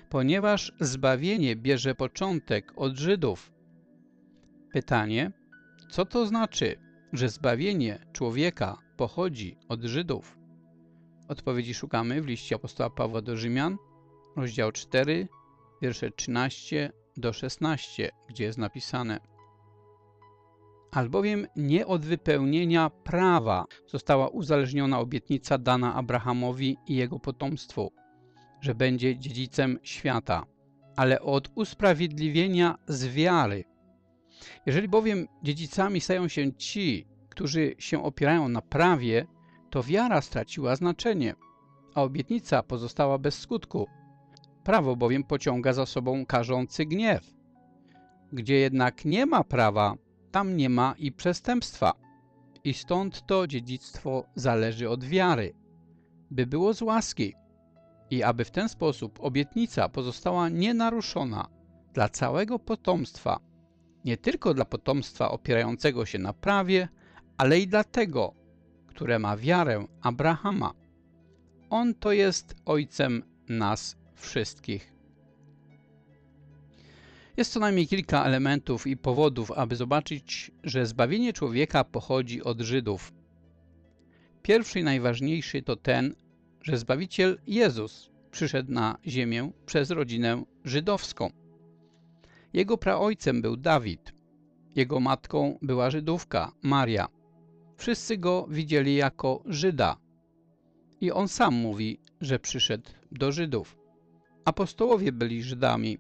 Speaker 1: ponieważ zbawienie bierze początek od Żydów. Pytanie, co to znaczy, że zbawienie człowieka pochodzi od Żydów? Odpowiedzi szukamy w liście apostoła Pawła do Rzymian, rozdział 4, wiersze 13 do 16, gdzie jest napisane Albowiem nie od wypełnienia prawa została uzależniona obietnica dana Abrahamowi i jego potomstwu, że będzie dziedzicem świata, ale od usprawiedliwienia z wiary. Jeżeli bowiem dziedzicami stają się ci, którzy się opierają na prawie, to wiara straciła znaczenie, a obietnica pozostała bez skutku. Prawo bowiem pociąga za sobą karzący gniew. Gdzie jednak nie ma prawa, tam nie ma i przestępstwa. I stąd to dziedzictwo zależy od wiary, by było z łaski i aby w ten sposób obietnica pozostała nienaruszona dla całego potomstwa, nie tylko dla potomstwa opierającego się na prawie, ale i dla tego, które ma wiarę Abrahama. On to jest ojcem nas wszystkich. Jest co najmniej kilka elementów i powodów, aby zobaczyć, że zbawienie człowieka pochodzi od Żydów. Pierwszy i najważniejszy to ten, że Zbawiciel Jezus przyszedł na ziemię przez rodzinę żydowską. Jego praojcem był Dawid, jego matką była Żydówka, Maria. Wszyscy go widzieli jako Żyda i on sam mówi, że przyszedł do Żydów. Apostołowie byli Żydami.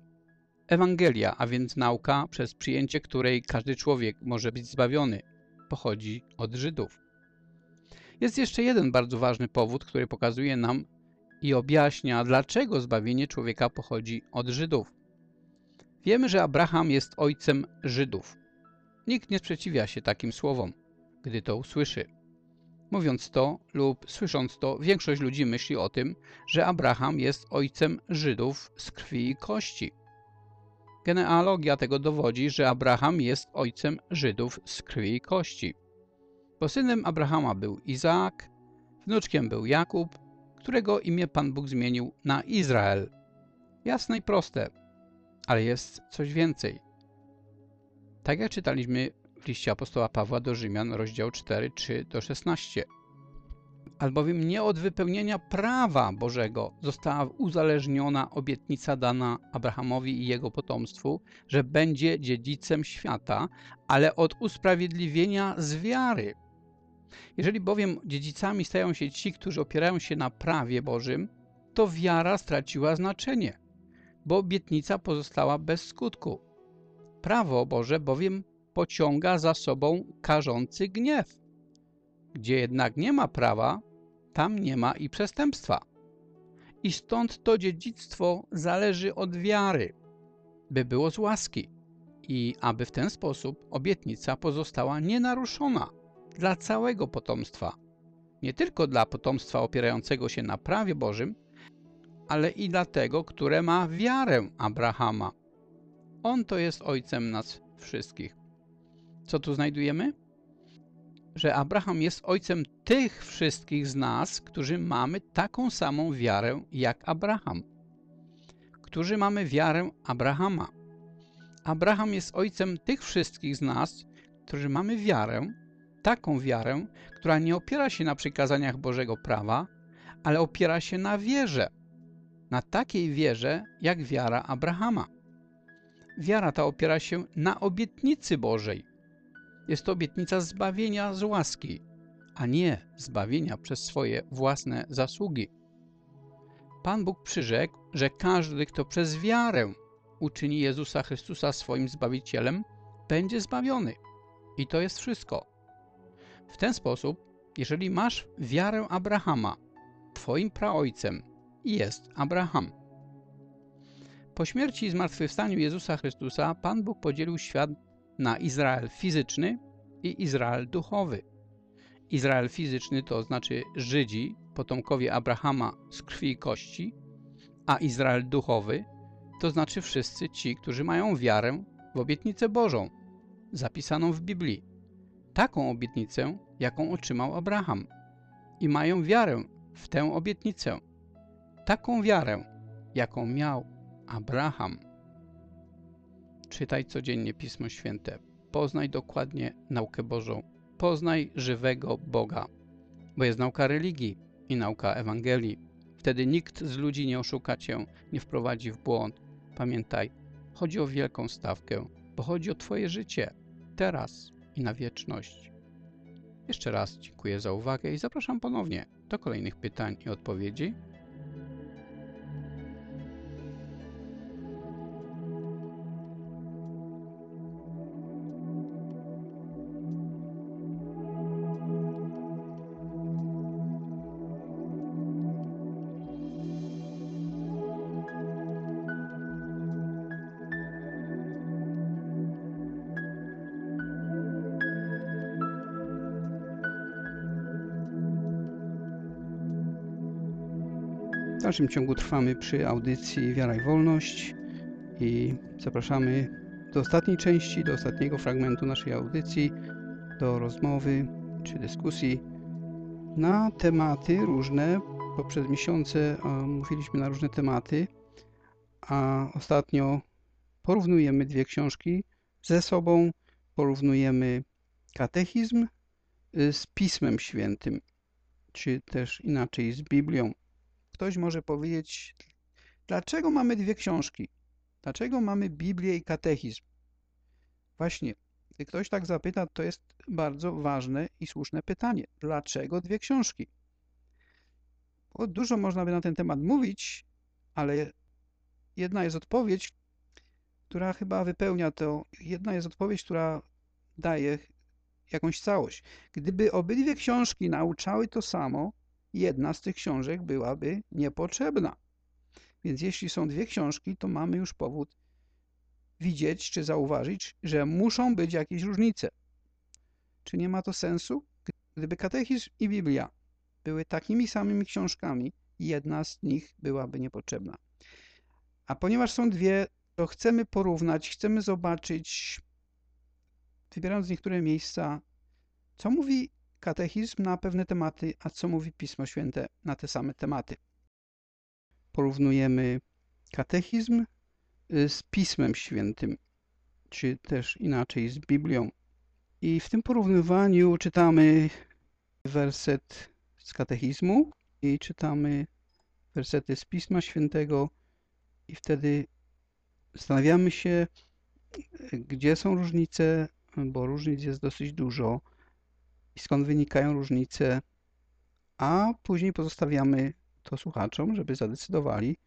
Speaker 1: Ewangelia, a więc nauka, przez przyjęcie której każdy człowiek może być zbawiony, pochodzi od Żydów. Jest jeszcze jeden bardzo ważny powód, który pokazuje nam i objaśnia, dlaczego zbawienie człowieka pochodzi od Żydów. Wiemy, że Abraham jest ojcem Żydów. Nikt nie sprzeciwia się takim słowom, gdy to usłyszy. Mówiąc to lub słysząc to, większość ludzi myśli o tym, że Abraham jest ojcem Żydów z krwi i kości. Genealogia tego dowodzi, że Abraham jest ojcem Żydów z krwi i kości. Bo synem Abrahama był Izaak, wnuczkiem był Jakub, którego imię Pan Bóg zmienił na Izrael. Jasne i proste, ale jest coś więcej. Tak jak czytaliśmy liście apostoła Pawła do Rzymian, rozdział 4, 3 do 16. Albowiem nie od wypełnienia prawa Bożego została uzależniona obietnica dana Abrahamowi i jego potomstwu, że będzie dziedzicem świata, ale od usprawiedliwienia z wiary. Jeżeli bowiem dziedzicami stają się ci, którzy opierają się na prawie Bożym, to wiara straciła znaczenie, bo obietnica pozostała bez skutku. Prawo Boże bowiem pociąga za sobą karzący gniew. Gdzie jednak nie ma prawa, tam nie ma i przestępstwa. I stąd to dziedzictwo zależy od wiary, by było z łaski i aby w ten sposób obietnica pozostała nienaruszona dla całego potomstwa. Nie tylko dla potomstwa opierającego się na prawie Bożym, ale i dla tego, które ma wiarę Abrahama. On to jest ojcem nas wszystkich. Co tu znajdujemy? Że Abraham jest ojcem tych wszystkich z nas, którzy mamy taką samą wiarę jak Abraham. Którzy mamy wiarę Abrahama. Abraham jest ojcem tych wszystkich z nas, którzy mamy wiarę, taką wiarę, która nie opiera się na przykazaniach Bożego prawa, ale opiera się na wierze. Na takiej wierze, jak wiara Abrahama. Wiara ta opiera się na obietnicy Bożej. Jest to obietnica zbawienia z łaski, a nie zbawienia przez swoje własne zasługi. Pan Bóg przyrzekł, że każdy, kto przez wiarę uczyni Jezusa Chrystusa swoim Zbawicielem, będzie zbawiony. I to jest wszystko. W ten sposób, jeżeli masz wiarę Abrahama, twoim praojcem jest Abraham. Po śmierci i zmartwychwstaniu Jezusa Chrystusa Pan Bóg podzielił świat na Izrael fizyczny i Izrael duchowy. Izrael fizyczny to znaczy Żydzi, potomkowie Abrahama z krwi i kości, a Izrael duchowy
Speaker 12: to znaczy wszyscy ci, którzy mają wiarę w obietnicę Bożą, zapisaną w Biblii. Taką obietnicę, jaką otrzymał Abraham. I mają wiarę w tę obietnicę. Taką wiarę, jaką miał Abraham. Czytaj codziennie Pismo Święte. Poznaj dokładnie naukę Bożą. Poznaj żywego Boga. Bo jest nauka religii i nauka Ewangelii. Wtedy nikt z ludzi nie oszuka cię, nie wprowadzi w błąd. Pamiętaj, chodzi o wielką stawkę, bo chodzi o twoje życie, teraz i na wieczność. Jeszcze raz dziękuję za uwagę i zapraszam ponownie do kolejnych pytań i odpowiedzi dalszym ciągu trwamy przy audycji Wiara i Wolność i zapraszamy do ostatniej części, do ostatniego fragmentu naszej audycji, do rozmowy czy dyskusji na tematy różne. Poprzez miesiące mówiliśmy na różne tematy, a ostatnio porównujemy dwie książki ze sobą, porównujemy katechizm z Pismem Świętym, czy też inaczej z Biblią. Ktoś może powiedzieć, dlaczego mamy dwie książki? Dlaczego mamy Biblię i katechizm? Właśnie, gdy ktoś tak zapyta, to jest bardzo ważne i słuszne pytanie. Dlaczego dwie książki? Bo dużo można by na ten temat mówić, ale jedna jest odpowiedź, która chyba wypełnia to. Jedna jest odpowiedź, która daje jakąś całość. Gdyby obydwie książki nauczały to samo, jedna z tych książek byłaby niepotrzebna. Więc jeśli są dwie książki, to mamy już powód widzieć czy zauważyć, że muszą być jakieś różnice. Czy nie ma to sensu? Gdyby katechizm i Biblia były takimi samymi książkami, jedna z nich byłaby niepotrzebna. A ponieważ są dwie, to chcemy porównać, chcemy zobaczyć, wybierając niektóre miejsca, co mówi katechizm na pewne tematy, a co mówi Pismo Święte na te same tematy. Porównujemy katechizm y, z Pismem Świętym, czy też inaczej z Biblią. I w tym porównywaniu czytamy werset z katechizmu i czytamy wersety z Pisma Świętego i wtedy zastanawiamy się, gdzie są różnice, bo różnic jest dosyć dużo i skąd wynikają różnice, a później pozostawiamy to słuchaczom, żeby zadecydowali,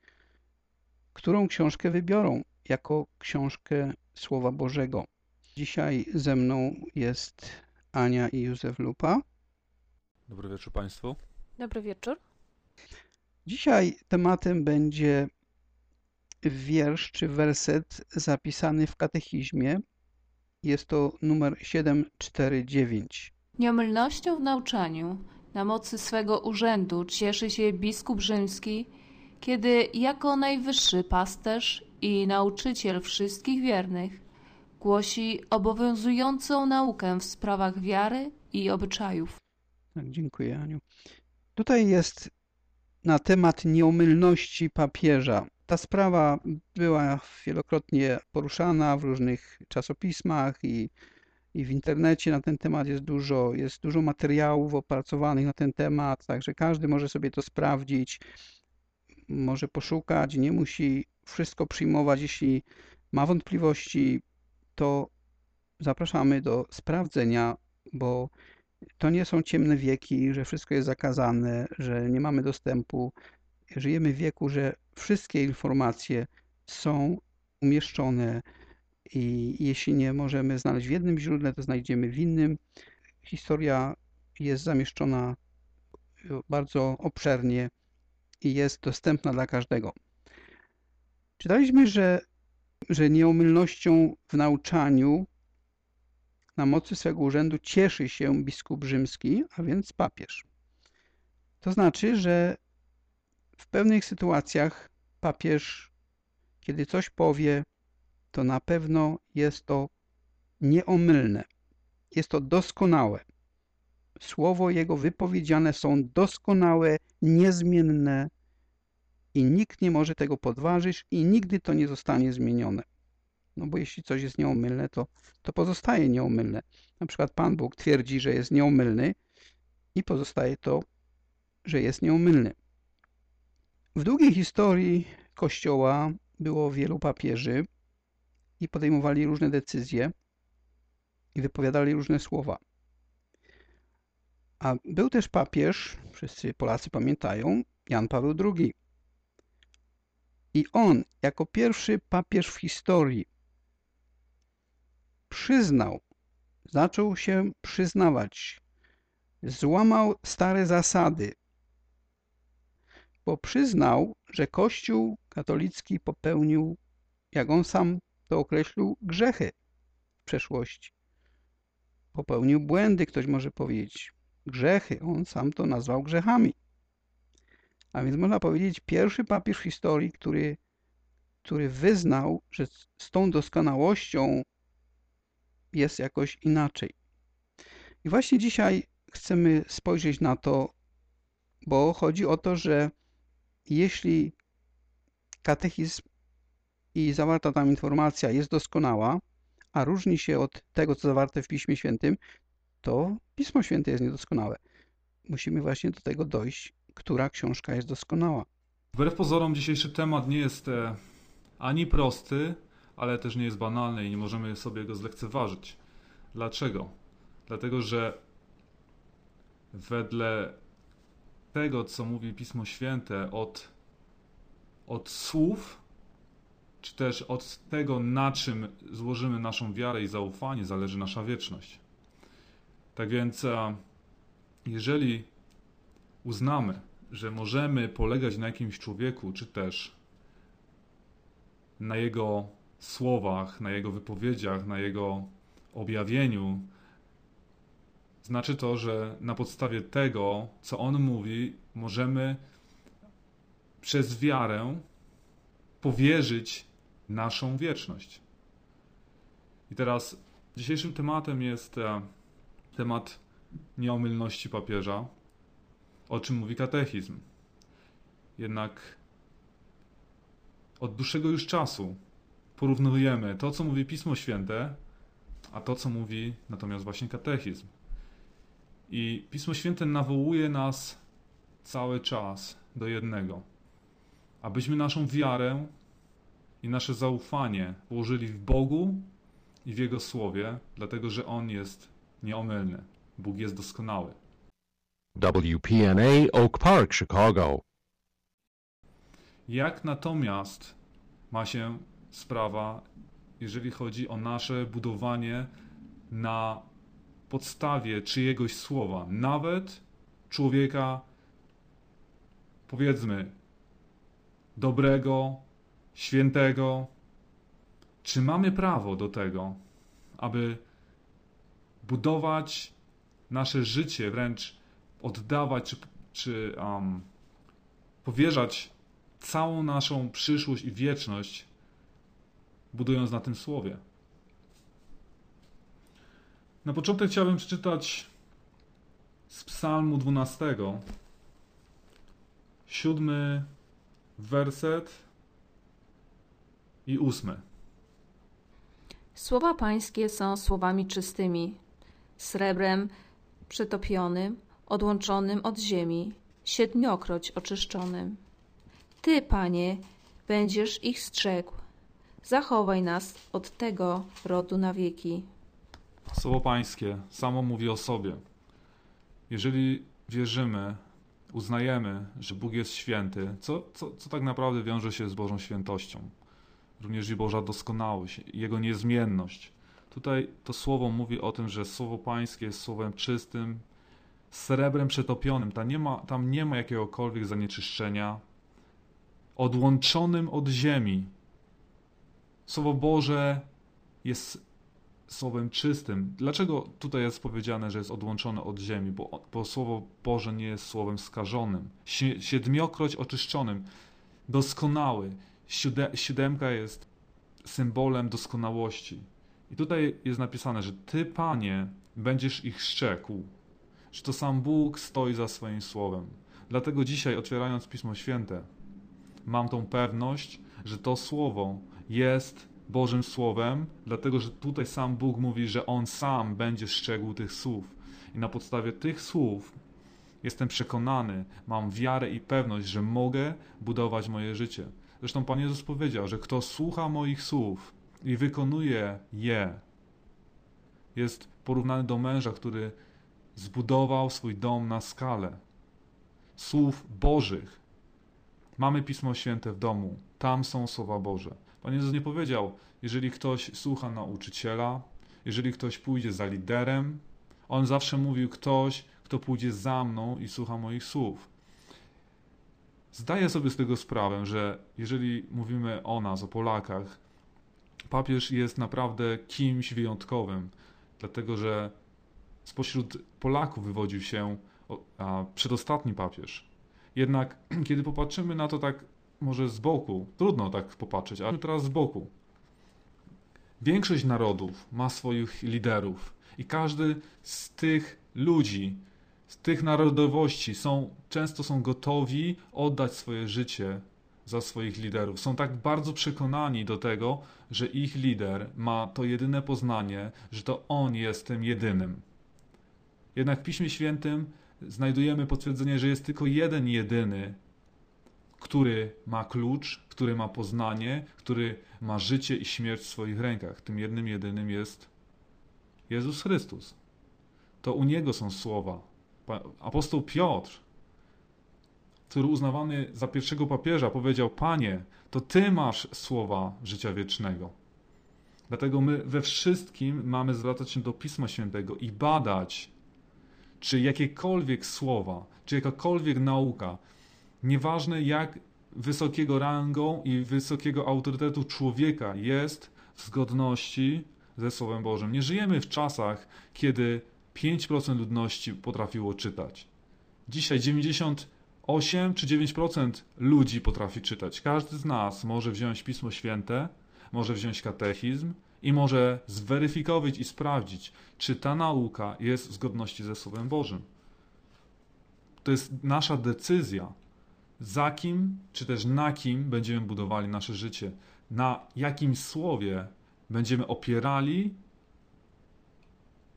Speaker 12: którą książkę wybiorą jako książkę Słowa Bożego. Dzisiaj ze mną jest Ania i Józef Lupa.
Speaker 13: Dobry wieczór Państwu.
Speaker 14: Dobry wieczór.
Speaker 12: Dzisiaj tematem będzie wiersz czy werset zapisany w katechizmie. Jest to numer 749.
Speaker 14: Nieomylnością w nauczaniu na mocy swego urzędu cieszy się biskup rzymski, kiedy jako najwyższy pasterz i nauczyciel wszystkich wiernych głosi obowiązującą naukę w sprawach wiary i obyczajów.
Speaker 12: Tak, dziękuję Aniu. Tutaj jest na temat nieomylności papieża. Ta sprawa była wielokrotnie poruszana w różnych czasopismach i i w internecie na ten temat jest dużo, jest dużo materiałów opracowanych na ten temat, także każdy może sobie to sprawdzić, może poszukać, nie musi wszystko przyjmować. Jeśli ma wątpliwości, to zapraszamy do sprawdzenia, bo to nie są ciemne wieki, że wszystko jest zakazane, że nie mamy dostępu. Żyjemy w wieku, że wszystkie informacje są umieszczone i jeśli nie możemy znaleźć w jednym źródle, to znajdziemy w innym. Historia jest zamieszczona bardzo obszernie i jest dostępna dla każdego. Czytaliśmy, że, że nieomylnością w nauczaniu na mocy swego urzędu cieszy się biskup rzymski, a więc papież. To znaczy, że w pewnych sytuacjach papież kiedy coś powie, to na pewno jest to nieomylne. Jest to doskonałe. Słowo Jego wypowiedziane są doskonałe, niezmienne i nikt nie może tego podważyć i nigdy to nie zostanie zmienione. No bo jeśli coś jest nieomylne, to, to pozostaje nieomylne. Na przykład Pan Bóg twierdzi, że jest nieomylny i pozostaje to, że jest nieomylny. W długiej historii Kościoła było wielu papieży i podejmowali różne decyzje i wypowiadali różne słowa. A był też papież, wszyscy Polacy pamiętają, Jan Paweł II. I on, jako pierwszy papież w historii, przyznał, zaczął się przyznawać, złamał stare zasady, bo przyznał, że Kościół katolicki popełnił, jak on sam to określił, grzechy w przeszłości. Popełnił błędy, ktoś może powiedzieć. Grzechy, on sam to nazwał grzechami. A więc można powiedzieć, pierwszy papież w historii, który, który wyznał, że z tą doskonałością jest jakoś inaczej. I właśnie dzisiaj chcemy spojrzeć na to, bo chodzi o to, że jeśli katechizm i zawarta tam informacja jest doskonała, a różni się od tego, co zawarte w Piśmie Świętym, to Pismo Święte jest niedoskonałe. Musimy właśnie do tego dojść, która książka jest doskonała.
Speaker 13: Wbrew pozorom dzisiejszy temat nie jest e, ani prosty, ale też nie jest banalny i nie możemy sobie go zlekceważyć. Dlaczego? Dlatego, że wedle tego, co mówi Pismo Święte, od, od słów, czy też od tego, na czym złożymy naszą wiarę i zaufanie, zależy nasza wieczność. Tak więc, jeżeli uznamy, że możemy polegać na jakimś człowieku, czy też na jego słowach, na jego wypowiedziach, na jego objawieniu, znaczy to, że na podstawie tego, co on mówi, możemy przez wiarę powierzyć naszą wieczność. I teraz dzisiejszym tematem jest e, temat nieomylności papieża, o czym mówi katechizm. Jednak od dłuższego już czasu porównujemy to, co mówi Pismo Święte, a to, co mówi natomiast właśnie katechizm. I Pismo Święte nawołuje nas cały czas do jednego, abyśmy naszą wiarę i nasze zaufanie położyli w Bogu i w Jego Słowie, dlatego że On jest nieomylny. Bóg jest doskonały.
Speaker 15: WPNA Oak Park, Chicago.
Speaker 13: Jak natomiast ma się sprawa, jeżeli chodzi o nasze budowanie na podstawie czyjegoś słowa, nawet człowieka, powiedzmy, dobrego, świętego? Czy mamy prawo do tego, aby budować nasze życie, wręcz oddawać czy, czy um, powierzać całą naszą przyszłość i wieczność, budując na tym słowie. Na początek chciałbym przeczytać z Psalmu 12, siódmy werset i ósmy.
Speaker 16: Słowa Pańskie są słowami czystymi, srebrem przetopionym, odłączonym od ziemi, siedmiokroć oczyszczonym. Ty, Panie, będziesz ich strzegł. Zachowaj nas od tego rodu na wieki.
Speaker 13: Słowo Pańskie samo mówi o sobie. Jeżeli wierzymy, uznajemy, że Bóg jest święty, co, co, co tak naprawdę wiąże się z Bożą świętością, również i Boża doskonałość, Jego niezmienność. Tutaj to słowo mówi o tym, że słowo Pańskie jest słowem czystym, srebrem przetopionym. Tam nie ma, tam nie ma jakiegokolwiek zanieczyszczenia, odłączonym od ziemi. Słowo Boże jest słowem czystym. Dlaczego tutaj jest powiedziane, że jest odłączone od ziemi? Bo, bo słowo Boże nie jest słowem skażonym, siedmiokroć oczyszczonym, doskonały, sióde, siódemka jest symbolem doskonałości. I tutaj jest napisane, że Ty, Panie, będziesz ich szczekł, że to sam Bóg stoi za swoim słowem. Dlatego dzisiaj, otwierając Pismo Święte, mam tą pewność, że to słowo jest Bożym Słowem, dlatego że tutaj sam Bóg mówi, że On sam będzie szczegół tych słów. I na podstawie tych słów jestem przekonany, mam wiarę i pewność, że mogę budować moje życie. Zresztą Pan Jezus powiedział, że kto słucha moich słów i wykonuje je, jest porównany do męża, który zbudował swój dom na skalę. Słów Bożych. Mamy Pismo Święte w domu, tam są słowa Boże. Pan Jezus nie powiedział, jeżeli ktoś słucha nauczyciela, jeżeli ktoś pójdzie za liderem, on zawsze mówił ktoś, kto pójdzie za mną i słucha moich słów. Zdaję sobie z tego sprawę, że jeżeli mówimy o nas, o Polakach, papież jest naprawdę kimś wyjątkowym, dlatego że spośród Polaków wywodził się przedostatni papież. Jednak *clears throat* kiedy popatrzymy na to tak może z boku, trudno tak popatrzeć, ale teraz z boku. Większość narodów ma swoich liderów i każdy z tych ludzi, z tych narodowości są, często są gotowi oddać swoje życie za swoich liderów. Są tak bardzo przekonani do tego, że ich lider ma to jedyne poznanie, że to on jest tym jedynym. Jednak w Piśmie Świętym znajdujemy potwierdzenie, że jest tylko jeden jedyny, który ma klucz, który ma poznanie, który ma życie i śmierć w swoich rękach. Tym jednym, jedynym jest Jezus Chrystus. To u Niego są słowa. Apostoł Piotr, który uznawany za pierwszego papieża, powiedział: Panie, to Ty masz słowa życia wiecznego. Dlatego my we wszystkim mamy zwracać się do Pisma Świętego i badać, czy jakiekolwiek słowa, czy jakakolwiek nauka, nieważne jak wysokiego rangą i wysokiego autorytetu człowieka jest w zgodności ze Słowem Bożym. Nie żyjemy w czasach, kiedy 5% ludności potrafiło czytać. Dzisiaj 98 czy 9% ludzi potrafi czytać. Każdy z nas może wziąć Pismo Święte, może wziąć katechizm i może zweryfikować i sprawdzić, czy ta nauka jest w zgodności ze Słowem Bożym. To jest nasza decyzja, za kim, czy też na kim będziemy budowali nasze życie, na jakim słowie będziemy opierali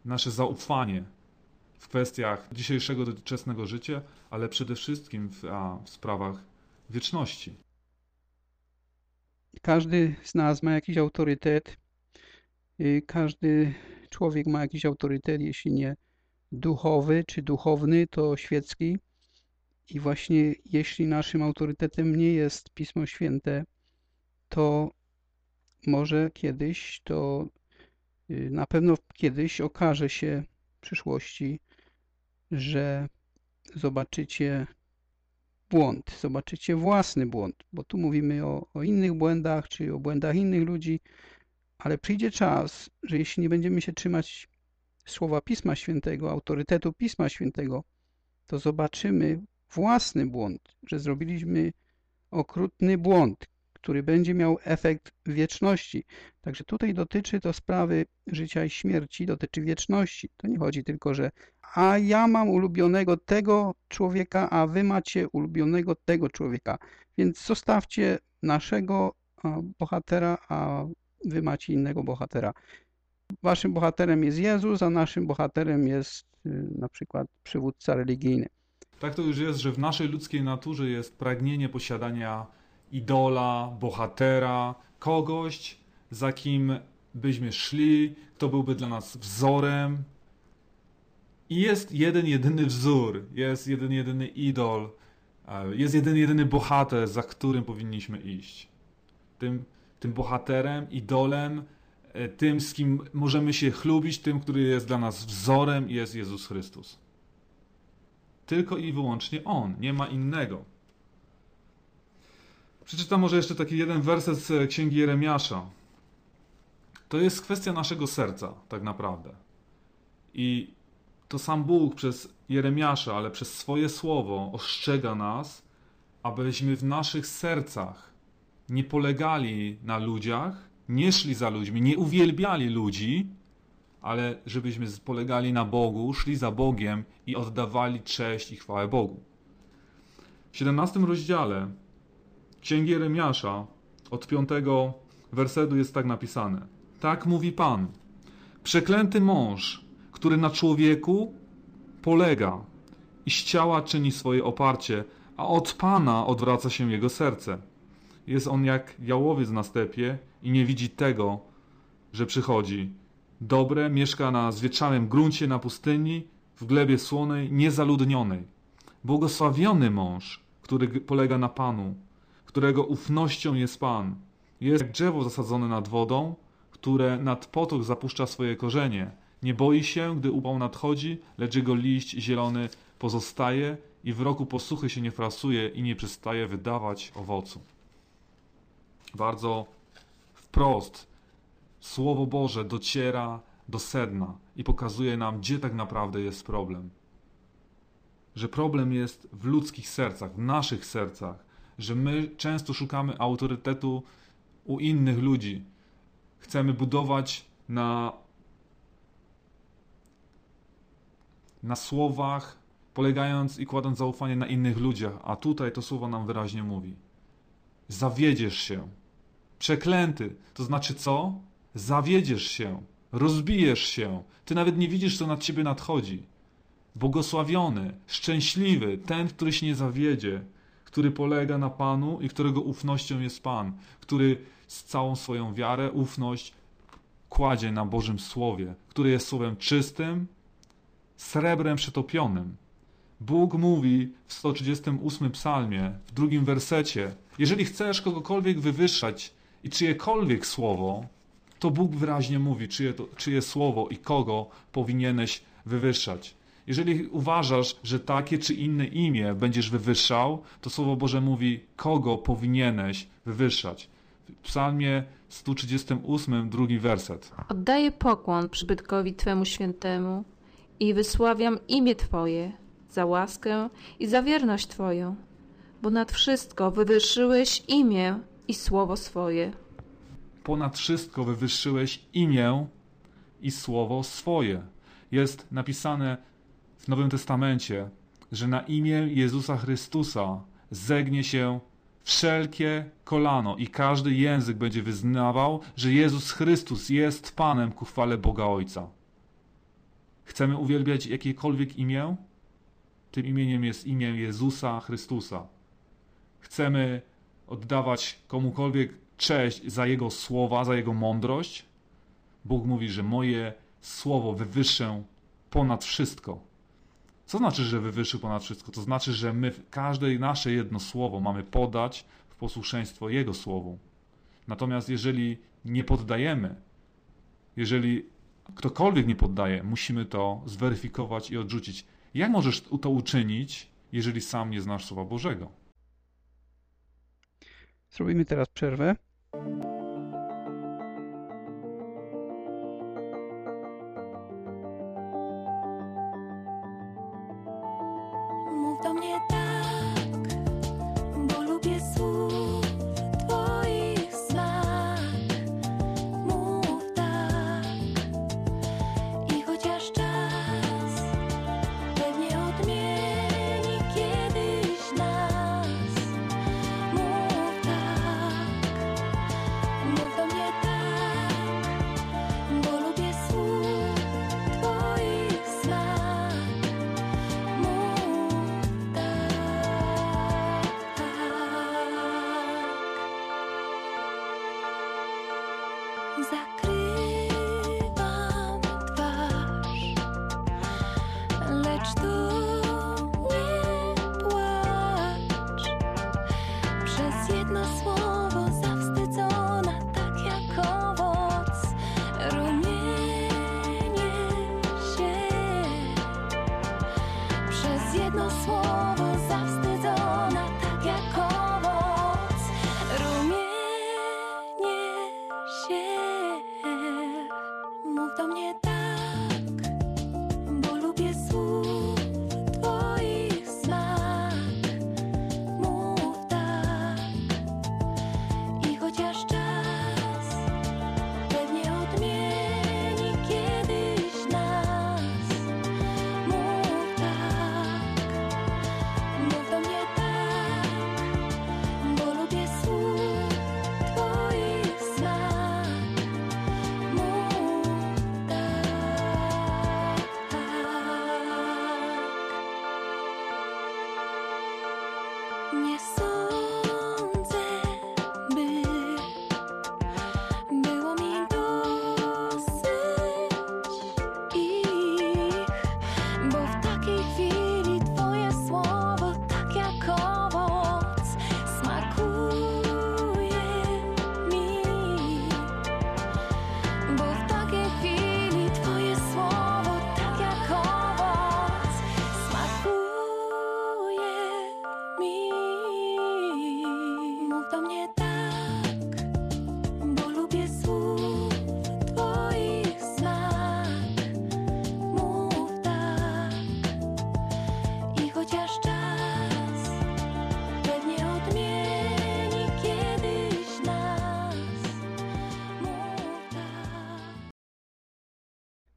Speaker 13: nasze zaufanie w kwestiach dzisiejszego doczesnego życia, ale przede wszystkim w, a, w sprawach wieczności.
Speaker 12: Każdy z nas ma jakiś autorytet. Każdy człowiek ma jakiś autorytet, jeśli nie duchowy czy duchowny, to świecki. I właśnie jeśli naszym autorytetem nie jest Pismo Święte, to może kiedyś, to y, na pewno kiedyś okaże się w przyszłości, że zobaczycie błąd, zobaczycie własny błąd, bo tu mówimy o, o innych błędach, czy o błędach innych ludzi, ale przyjdzie czas, że jeśli nie będziemy się trzymać słowa Pisma Świętego, autorytetu Pisma Świętego, to zobaczymy własny błąd, że zrobiliśmy okrutny błąd, który będzie miał efekt wieczności. Także tutaj dotyczy to sprawy życia i śmierci, dotyczy wieczności. To nie chodzi tylko, że a ja mam ulubionego tego człowieka, a wy macie ulubionego tego człowieka. Więc zostawcie naszego bohatera, a wy macie innego bohatera. Waszym bohaterem jest Jezus, a naszym bohaterem jest y, na przykład przywódca religijny.
Speaker 13: Tak to już jest, że w naszej ludzkiej naturze jest pragnienie posiadania idola, bohatera, kogoś, za kim byśmy szli, kto byłby dla nas wzorem. I jest jeden, jedyny wzór, jest jeden, jedyny idol, e, jest jeden, jedyny bohater, za którym powinniśmy iść. Tym, tym bohaterem, idolem, e, tym, z kim możemy się chlubić, tym, który jest dla nas wzorem, jest Jezus Chrystus. Tylko i wyłącznie On, nie ma innego. Przeczytam może jeszcze taki jeden werset z księgi Jeremiasza. To jest kwestia naszego serca, tak naprawdę. I to sam Bóg przez Jeremiasza, ale przez swoje słowo ostrzega nas, abyśmy w naszych sercach nie polegali na ludziach, nie szli za ludźmi, nie uwielbiali ludzi, ale żebyśmy polegali na Bogu, szli za Bogiem i oddawali cześć i chwałę Bogu. W 17 rozdziale Księgi Jeremiasza od 5 wersetu jest tak napisane. Tak mówi Pan. Przeklęty mąż, który na człowieku polega i z ciała czyni swoje oparcie, a od Pana odwraca się jego serce. Jest on jak jałowiec na stepie i nie widzi tego, że przychodzi. Dobre mieszka na zwietrzanym gruncie na pustyni, w glebie słonej, niezaludnionej. Błogosławiony mąż, który polega na Panu, którego ufnością jest Pan. Jest jak drzewo zasadzone nad wodą, które nad potok zapuszcza swoje korzenie. Nie boi się, gdy upał nadchodzi, lecz jego liść zielony pozostaje i w roku posłuchy się nie frasuje i nie przestaje wydawać owocu. Bardzo wprost Słowo Boże dociera do sedna i pokazuje nam, gdzie tak naprawdę jest problem. Że problem jest w ludzkich sercach, w naszych sercach, że my często szukamy autorytetu u innych ludzi. Chcemy budować na, na słowach, polegając i kładąc zaufanie na innych ludziach, a tutaj to słowo nam wyraźnie mówi. Zawiedziesz się. Przeklęty. To znaczy co? Zawiedziesz się. Rozbijesz się. Ty nawet nie widzisz, co nad ciebie nadchodzi. Błogosławiony, szczęśliwy, ten, który się nie zawiedzie, który polega na Panu i którego ufnością jest Pan, który z całą swoją wiarę, ufność kładzie na Bożym Słowie, który jest słowem czystym, srebrem przetopionym. Bóg mówi w 138 psalmie, w drugim wersecie, jeżeli chcesz kogokolwiek wywyższać i czyjekolwiek słowo, to Bóg wyraźnie mówi, czyje, to, czyje słowo i kogo powinieneś wywyższać. Jeżeli uważasz, że takie czy inne imię będziesz wywyższał, to Słowo Boże mówi, kogo powinieneś wywyższać. W Psalmie 138, drugi werset.
Speaker 16: Oddaję pokłon przybytkowi Twemu świętemu i wysławiam imię Twoje za łaskę i za wierność Twoją, bo nad wszystko wywyższyłeś imię i słowo swoje.
Speaker 13: Ponad wszystko wywyższyłeś imię i słowo swoje. Jest napisane w Nowym Testamencie, że na imię Jezusa Chrystusa zegnie się wszelkie kolano i każdy język będzie wyznawał, że Jezus Chrystus jest Panem ku chwale Boga Ojca. Chcemy uwielbiać jakiekolwiek imię? Tym imieniem jest imię Jezusa Chrystusa. Chcemy oddawać komukolwiek cześć za Jego słowa, za Jego mądrość? Bóg mówi, że moje słowo wywyższę ponad wszystko. Co znaczy, że wywyższył ponad wszystko? To znaczy, że my każde nasze jedno słowo mamy podać w posłuszeństwo Jego słowu. Natomiast jeżeli nie poddajemy, jeżeli ktokolwiek nie poddaje, musimy to zweryfikować i odrzucić. Jak możesz to uczynić, jeżeli sam nie znasz Słowa Bożego?
Speaker 17: Zrobimy teraz przerwę.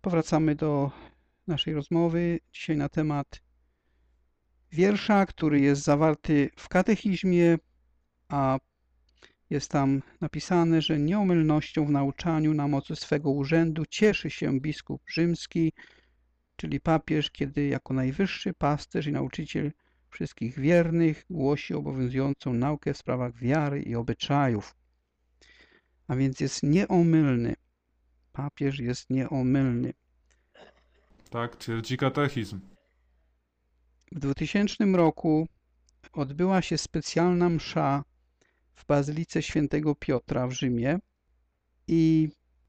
Speaker 12: Powracamy do naszej rozmowy dzisiaj na temat wiersza, który jest zawarty w katechizmie, a jest tam napisane, że nieomylnością w nauczaniu na mocy swego urzędu cieszy się biskup rzymski, czyli papież, kiedy jako najwyższy pasterz i nauczyciel wszystkich wiernych głosi obowiązującą naukę w sprawach wiary i obyczajów. A więc jest nieomylny. Papież jest nieomylny.
Speaker 13: Tak twierdzi katechizm.
Speaker 12: W 2000 roku odbyła się specjalna msza w Bazylice Świętego Piotra w Rzymie i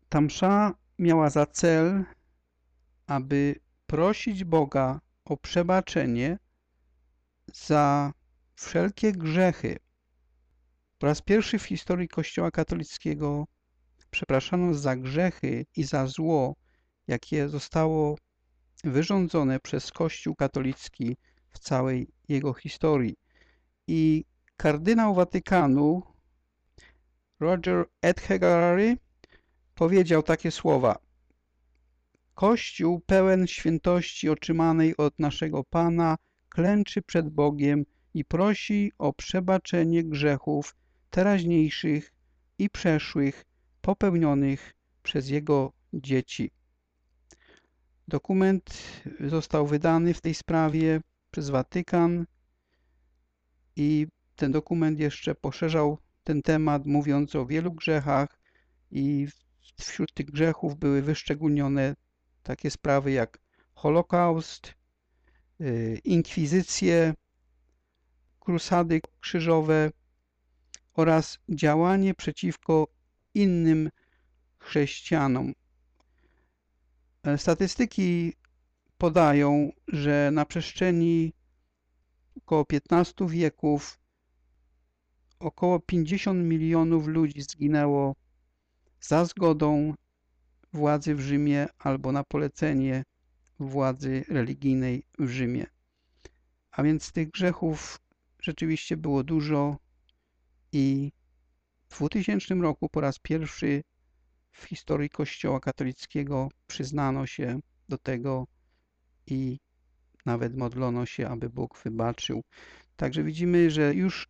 Speaker 12: ta msza miała za cel, aby prosić Boga o przebaczenie za wszelkie grzechy. Po raz pierwszy w historii Kościoła katolickiego przepraszano za grzechy i za zło, jakie zostało wyrządzone przez Kościół katolicki w całej jego historii. I kardynał Watykanu Roger Edhegary powiedział takie słowa Kościół pełen świętości otrzymanej od naszego Pana klęczy przed Bogiem i prosi o przebaczenie grzechów teraźniejszych i przeszłych popełnionych przez Jego dzieci. Dokument został wydany w tej sprawie przez Watykan i ten dokument jeszcze poszerzał ten temat, mówiąc o wielu grzechach i wśród tych grzechów były wyszczególnione takie sprawy jak Holokaust, y, inkwizycje, krusady krzyżowe oraz działanie przeciwko innym chrześcijanom. E, statystyki podają, że na przestrzeni około 15 wieków około 50 milionów ludzi zginęło za zgodą władzy w Rzymie albo na polecenie władzy religijnej w Rzymie. A więc tych grzechów rzeczywiście było dużo i w 2000 roku po raz pierwszy w historii Kościoła katolickiego przyznano się do tego i nawet modlono się, aby Bóg wybaczył. Także widzimy, że już,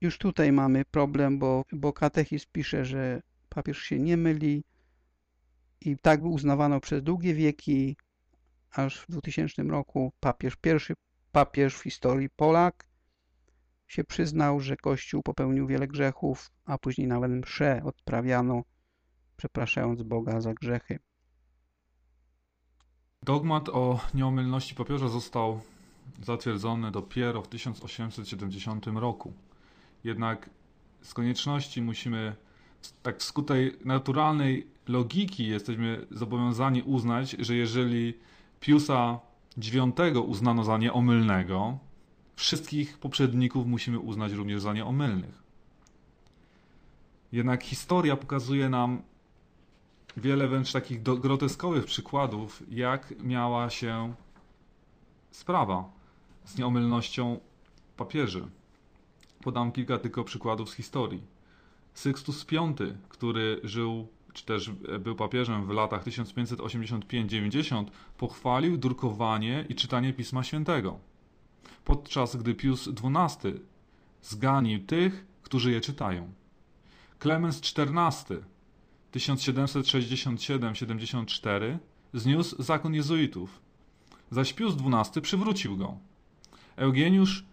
Speaker 12: już tutaj mamy problem, bo, bo katechizm pisze, że papież się nie myli i tak uznawano przez długie wieki, aż w 2000 roku papież, pierwszy papież w historii Polak, się przyznał, że Kościół popełnił wiele grzechów, a później nawet msze odprawiano, przepraszając Boga za grzechy.
Speaker 13: Dogmat o nieomylności papieża został zatwierdzony dopiero w 1870 roku. Jednak z konieczności musimy, tak wskutek naturalnej logiki, jesteśmy zobowiązani uznać, że jeżeli Piusa IX uznano za nieomylnego, wszystkich poprzedników musimy uznać również za nieomylnych. Jednak historia pokazuje nam wiele wręcz takich groteskowych przykładów, jak miała się sprawa z nieomylnością papieży. Podam kilka tylko przykładów z historii. Sykstus V, który żył, czy też był papieżem w latach 1585-90, pochwalił drukowanie i czytanie Pisma Świętego, podczas gdy Pius XII zganił tych, którzy je czytają. Klemens XIV 1767-74 zniósł zakon jezuitów, zaś Pius XII przywrócił go. Eugeniusz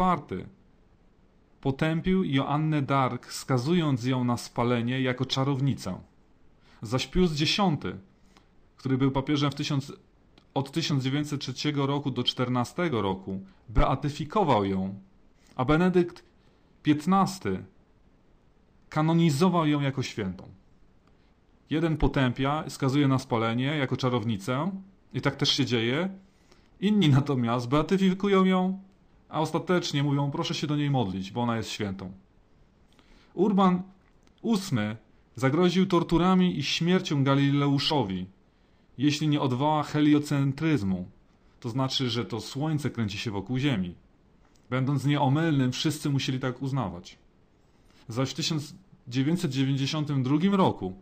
Speaker 13: IV potępił Joannę Dark, skazując ją na spalenie jako czarownicę. Zaś Pius X, który był papieżem tysiąc, od 1903 roku do 14 roku, beatyfikował ją, a Benedykt XV kanonizował ją jako świętą. Jeden potępia, skazuje na spalenie jako czarownicę i tak też się dzieje. Inni natomiast beatyfikują ją, a ostatecznie mówią, proszę się do niej modlić, bo ona jest świętą. Urban VIII zagroził torturami i śmiercią Galileuszowi, jeśli nie odwoła heliocentryzmu, to znaczy, że to słońce kręci się wokół Ziemi. Będąc nieomylnym, wszyscy musieli tak uznawać. Zaś w 1992 roku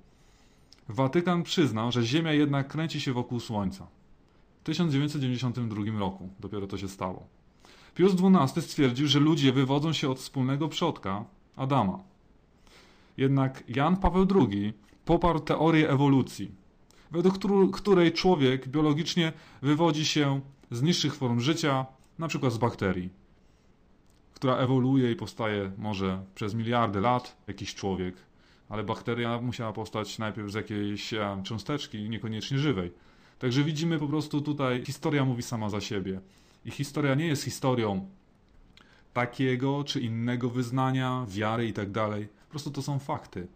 Speaker 13: Watykan przyznał, że Ziemia jednak kręci się wokół Słońca. W 1992 roku dopiero to się stało. Pius XII stwierdził, że ludzie wywodzą się od wspólnego przodka Adama. Jednak Jan Paweł II poparł teorię ewolucji, według której człowiek biologicznie wywodzi się z niższych form życia, np. z bakterii, która ewoluuje i powstaje może przez miliardy lat, jakiś człowiek, ale bakteria musiała powstać najpierw z jakiejś e, cząsteczki, niekoniecznie żywej. Także widzimy po prostu tutaj, historia mówi sama za siebie. I historia nie jest historią takiego czy innego wyznania, wiary i tak dalej. Po prostu to są fakty.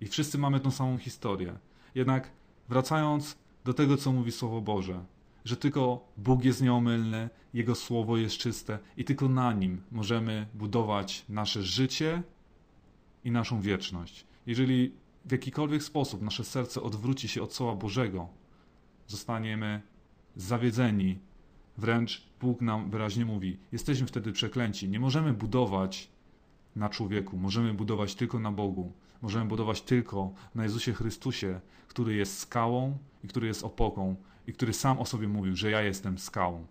Speaker 13: I wszyscy mamy tą samą historię. Jednak wracając do tego, co mówi Słowo Boże, że tylko Bóg jest nieomylny, Jego Słowo jest czyste i tylko na Nim możemy budować nasze życie i naszą wieczność. Jeżeli w jakikolwiek sposób nasze serce odwróci się od Słowa Bożego, zostaniemy zawiedzeni. Wręcz Bóg nam wyraźnie mówi: jesteśmy wtedy przeklęci. Nie możemy budować na człowieku, możemy budować tylko na Bogu. Możemy budować tylko na Jezusie Chrystusie, który jest skałą i który jest opoką i który sam o sobie mówił, że ja jestem skałą.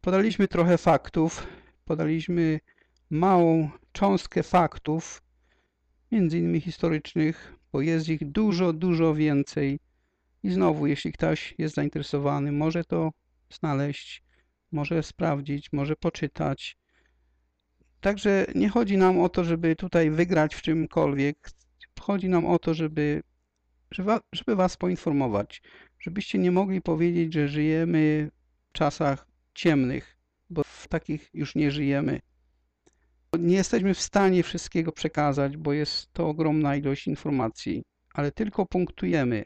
Speaker 12: Podaliśmy trochę faktów, podaliśmy małą cząstkę faktów, między innymi historycznych, bo jest ich dużo, dużo więcej. I znowu, jeśli ktoś jest zainteresowany, może to znaleźć, może sprawdzić, może poczytać. Także nie chodzi nam o to, żeby tutaj wygrać w czymkolwiek. Chodzi nam o to, żeby, żeby Was poinformować, żebyście nie mogli powiedzieć, że żyjemy w czasach ciemnych, bo w takich już nie żyjemy. Nie jesteśmy w stanie wszystkiego przekazać, bo jest to ogromna ilość informacji, ale tylko punktujemy,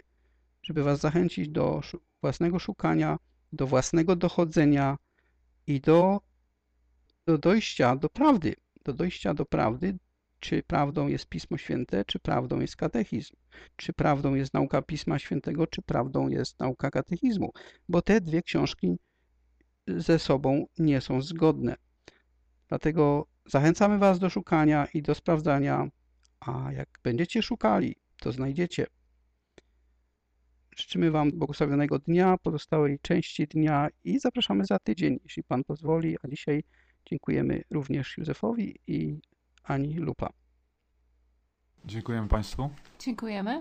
Speaker 12: żeby Was zachęcić do własnego szukania, do własnego dochodzenia i do, do dojścia do prawdy, do dojścia do prawdy, czy prawdą jest Pismo Święte, czy prawdą jest katechizm, czy prawdą jest nauka Pisma Świętego, czy prawdą jest nauka katechizmu, bo te dwie książki ze sobą nie są zgodne. Dlatego zachęcamy Was do szukania i do sprawdzania, a jak będziecie szukali, to znajdziecie. Życzymy Wam błogosławionego dnia, pozostałej części dnia i zapraszamy za tydzień, jeśli Pan pozwoli. A dzisiaj dziękujemy również Józefowi i Ani Lupa.
Speaker 13: Dziękujemy Państwu.
Speaker 16: Dziękujemy.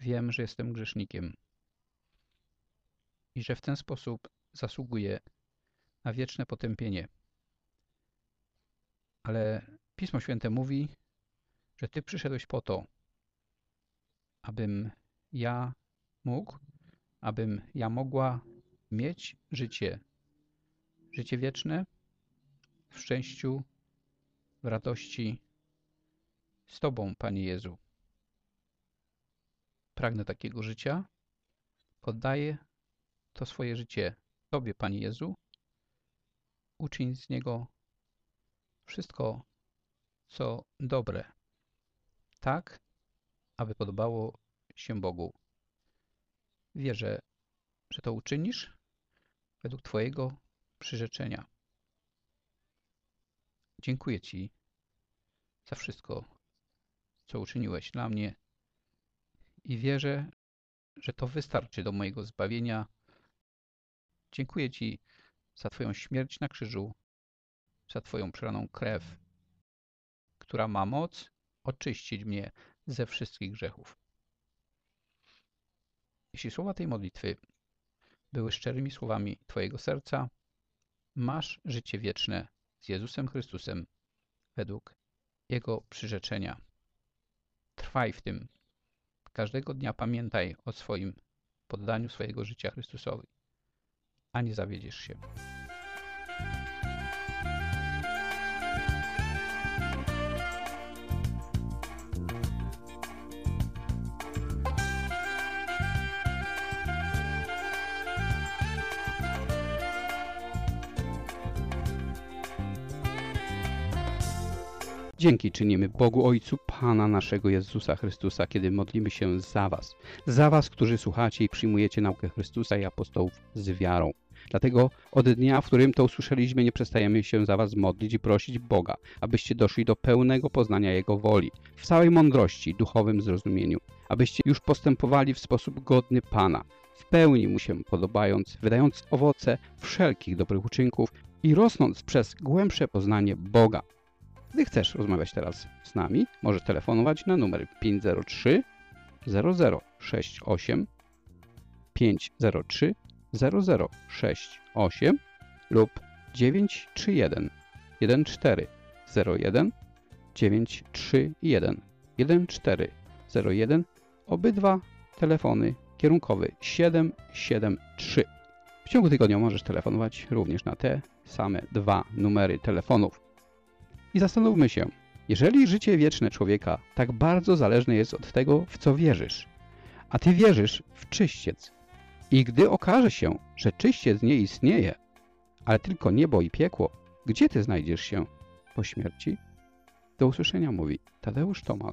Speaker 1: wiem, że jestem grzesznikiem i że w ten sposób zasługuję na wieczne potępienie. Ale Pismo Święte mówi, że Ty przyszedłeś po to, abym ja mógł, abym ja mogła mieć życie, życie wieczne w szczęściu, w radości z Tobą, Panie Jezu. Pragnę takiego życia. Oddaję to swoje życie Tobie, Panie Jezu. Uczyń z niego wszystko, co dobre, tak, aby podobało się Bogu. Wierzę, że to uczynisz według Twojego przyrzeczenia. Dziękuję Ci za wszystko, co uczyniłeś dla mnie i wierzę, że to wystarczy do mojego zbawienia. Dziękuję Ci za Twoją śmierć na krzyżu,
Speaker 18: za Twoją przelaną krew, która ma moc oczyścić mnie ze wszystkich grzechów. Jeśli słowa tej modlitwy były szczerymi słowami Twojego serca, masz życie wieczne z Jezusem Chrystusem według Jego przyrzeczenia. Trwaj w tym. Każdego dnia pamiętaj o swoim poddaniu swojego życia Chrystusowi, a nie zawiedziesz się.
Speaker 1: Dzięki czynimy Bogu Ojcu Pana naszego Jezusa Chrystusa, kiedy modlimy się za Was. Za Was, którzy słuchacie i przyjmujecie naukę Chrystusa i apostołów z wiarą. Dlatego od dnia, w którym to usłyszeliśmy, nie przestajemy się za Was modlić i prosić Boga, abyście doszli do pełnego poznania Jego woli, w całej mądrości duchowym zrozumieniu, abyście już postępowali w sposób godny Pana, w pełni Mu się podobając, wydając owoce wszelkich dobrych uczynków i rosnąc przez głębsze poznanie Boga. Gdy chcesz rozmawiać teraz z nami, możesz telefonować na numer 503 0068 503 0068 lub 931 1401 931 1401 obydwa telefony kierunkowy 773. W ciągu tygodnia możesz telefonować również na te same dwa numery telefonów. I zastanówmy się, jeżeli życie wieczne człowieka tak bardzo zależne jest od tego, w co wierzysz, a ty wierzysz w czyściec, i gdy okaże się, że czyściec nie istnieje, ale tylko niebo i piekło, gdzie ty znajdziesz się po śmierci? Do usłyszenia mówi Tadeusz Tomal.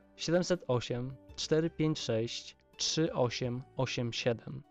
Speaker 19: 708 456 3887.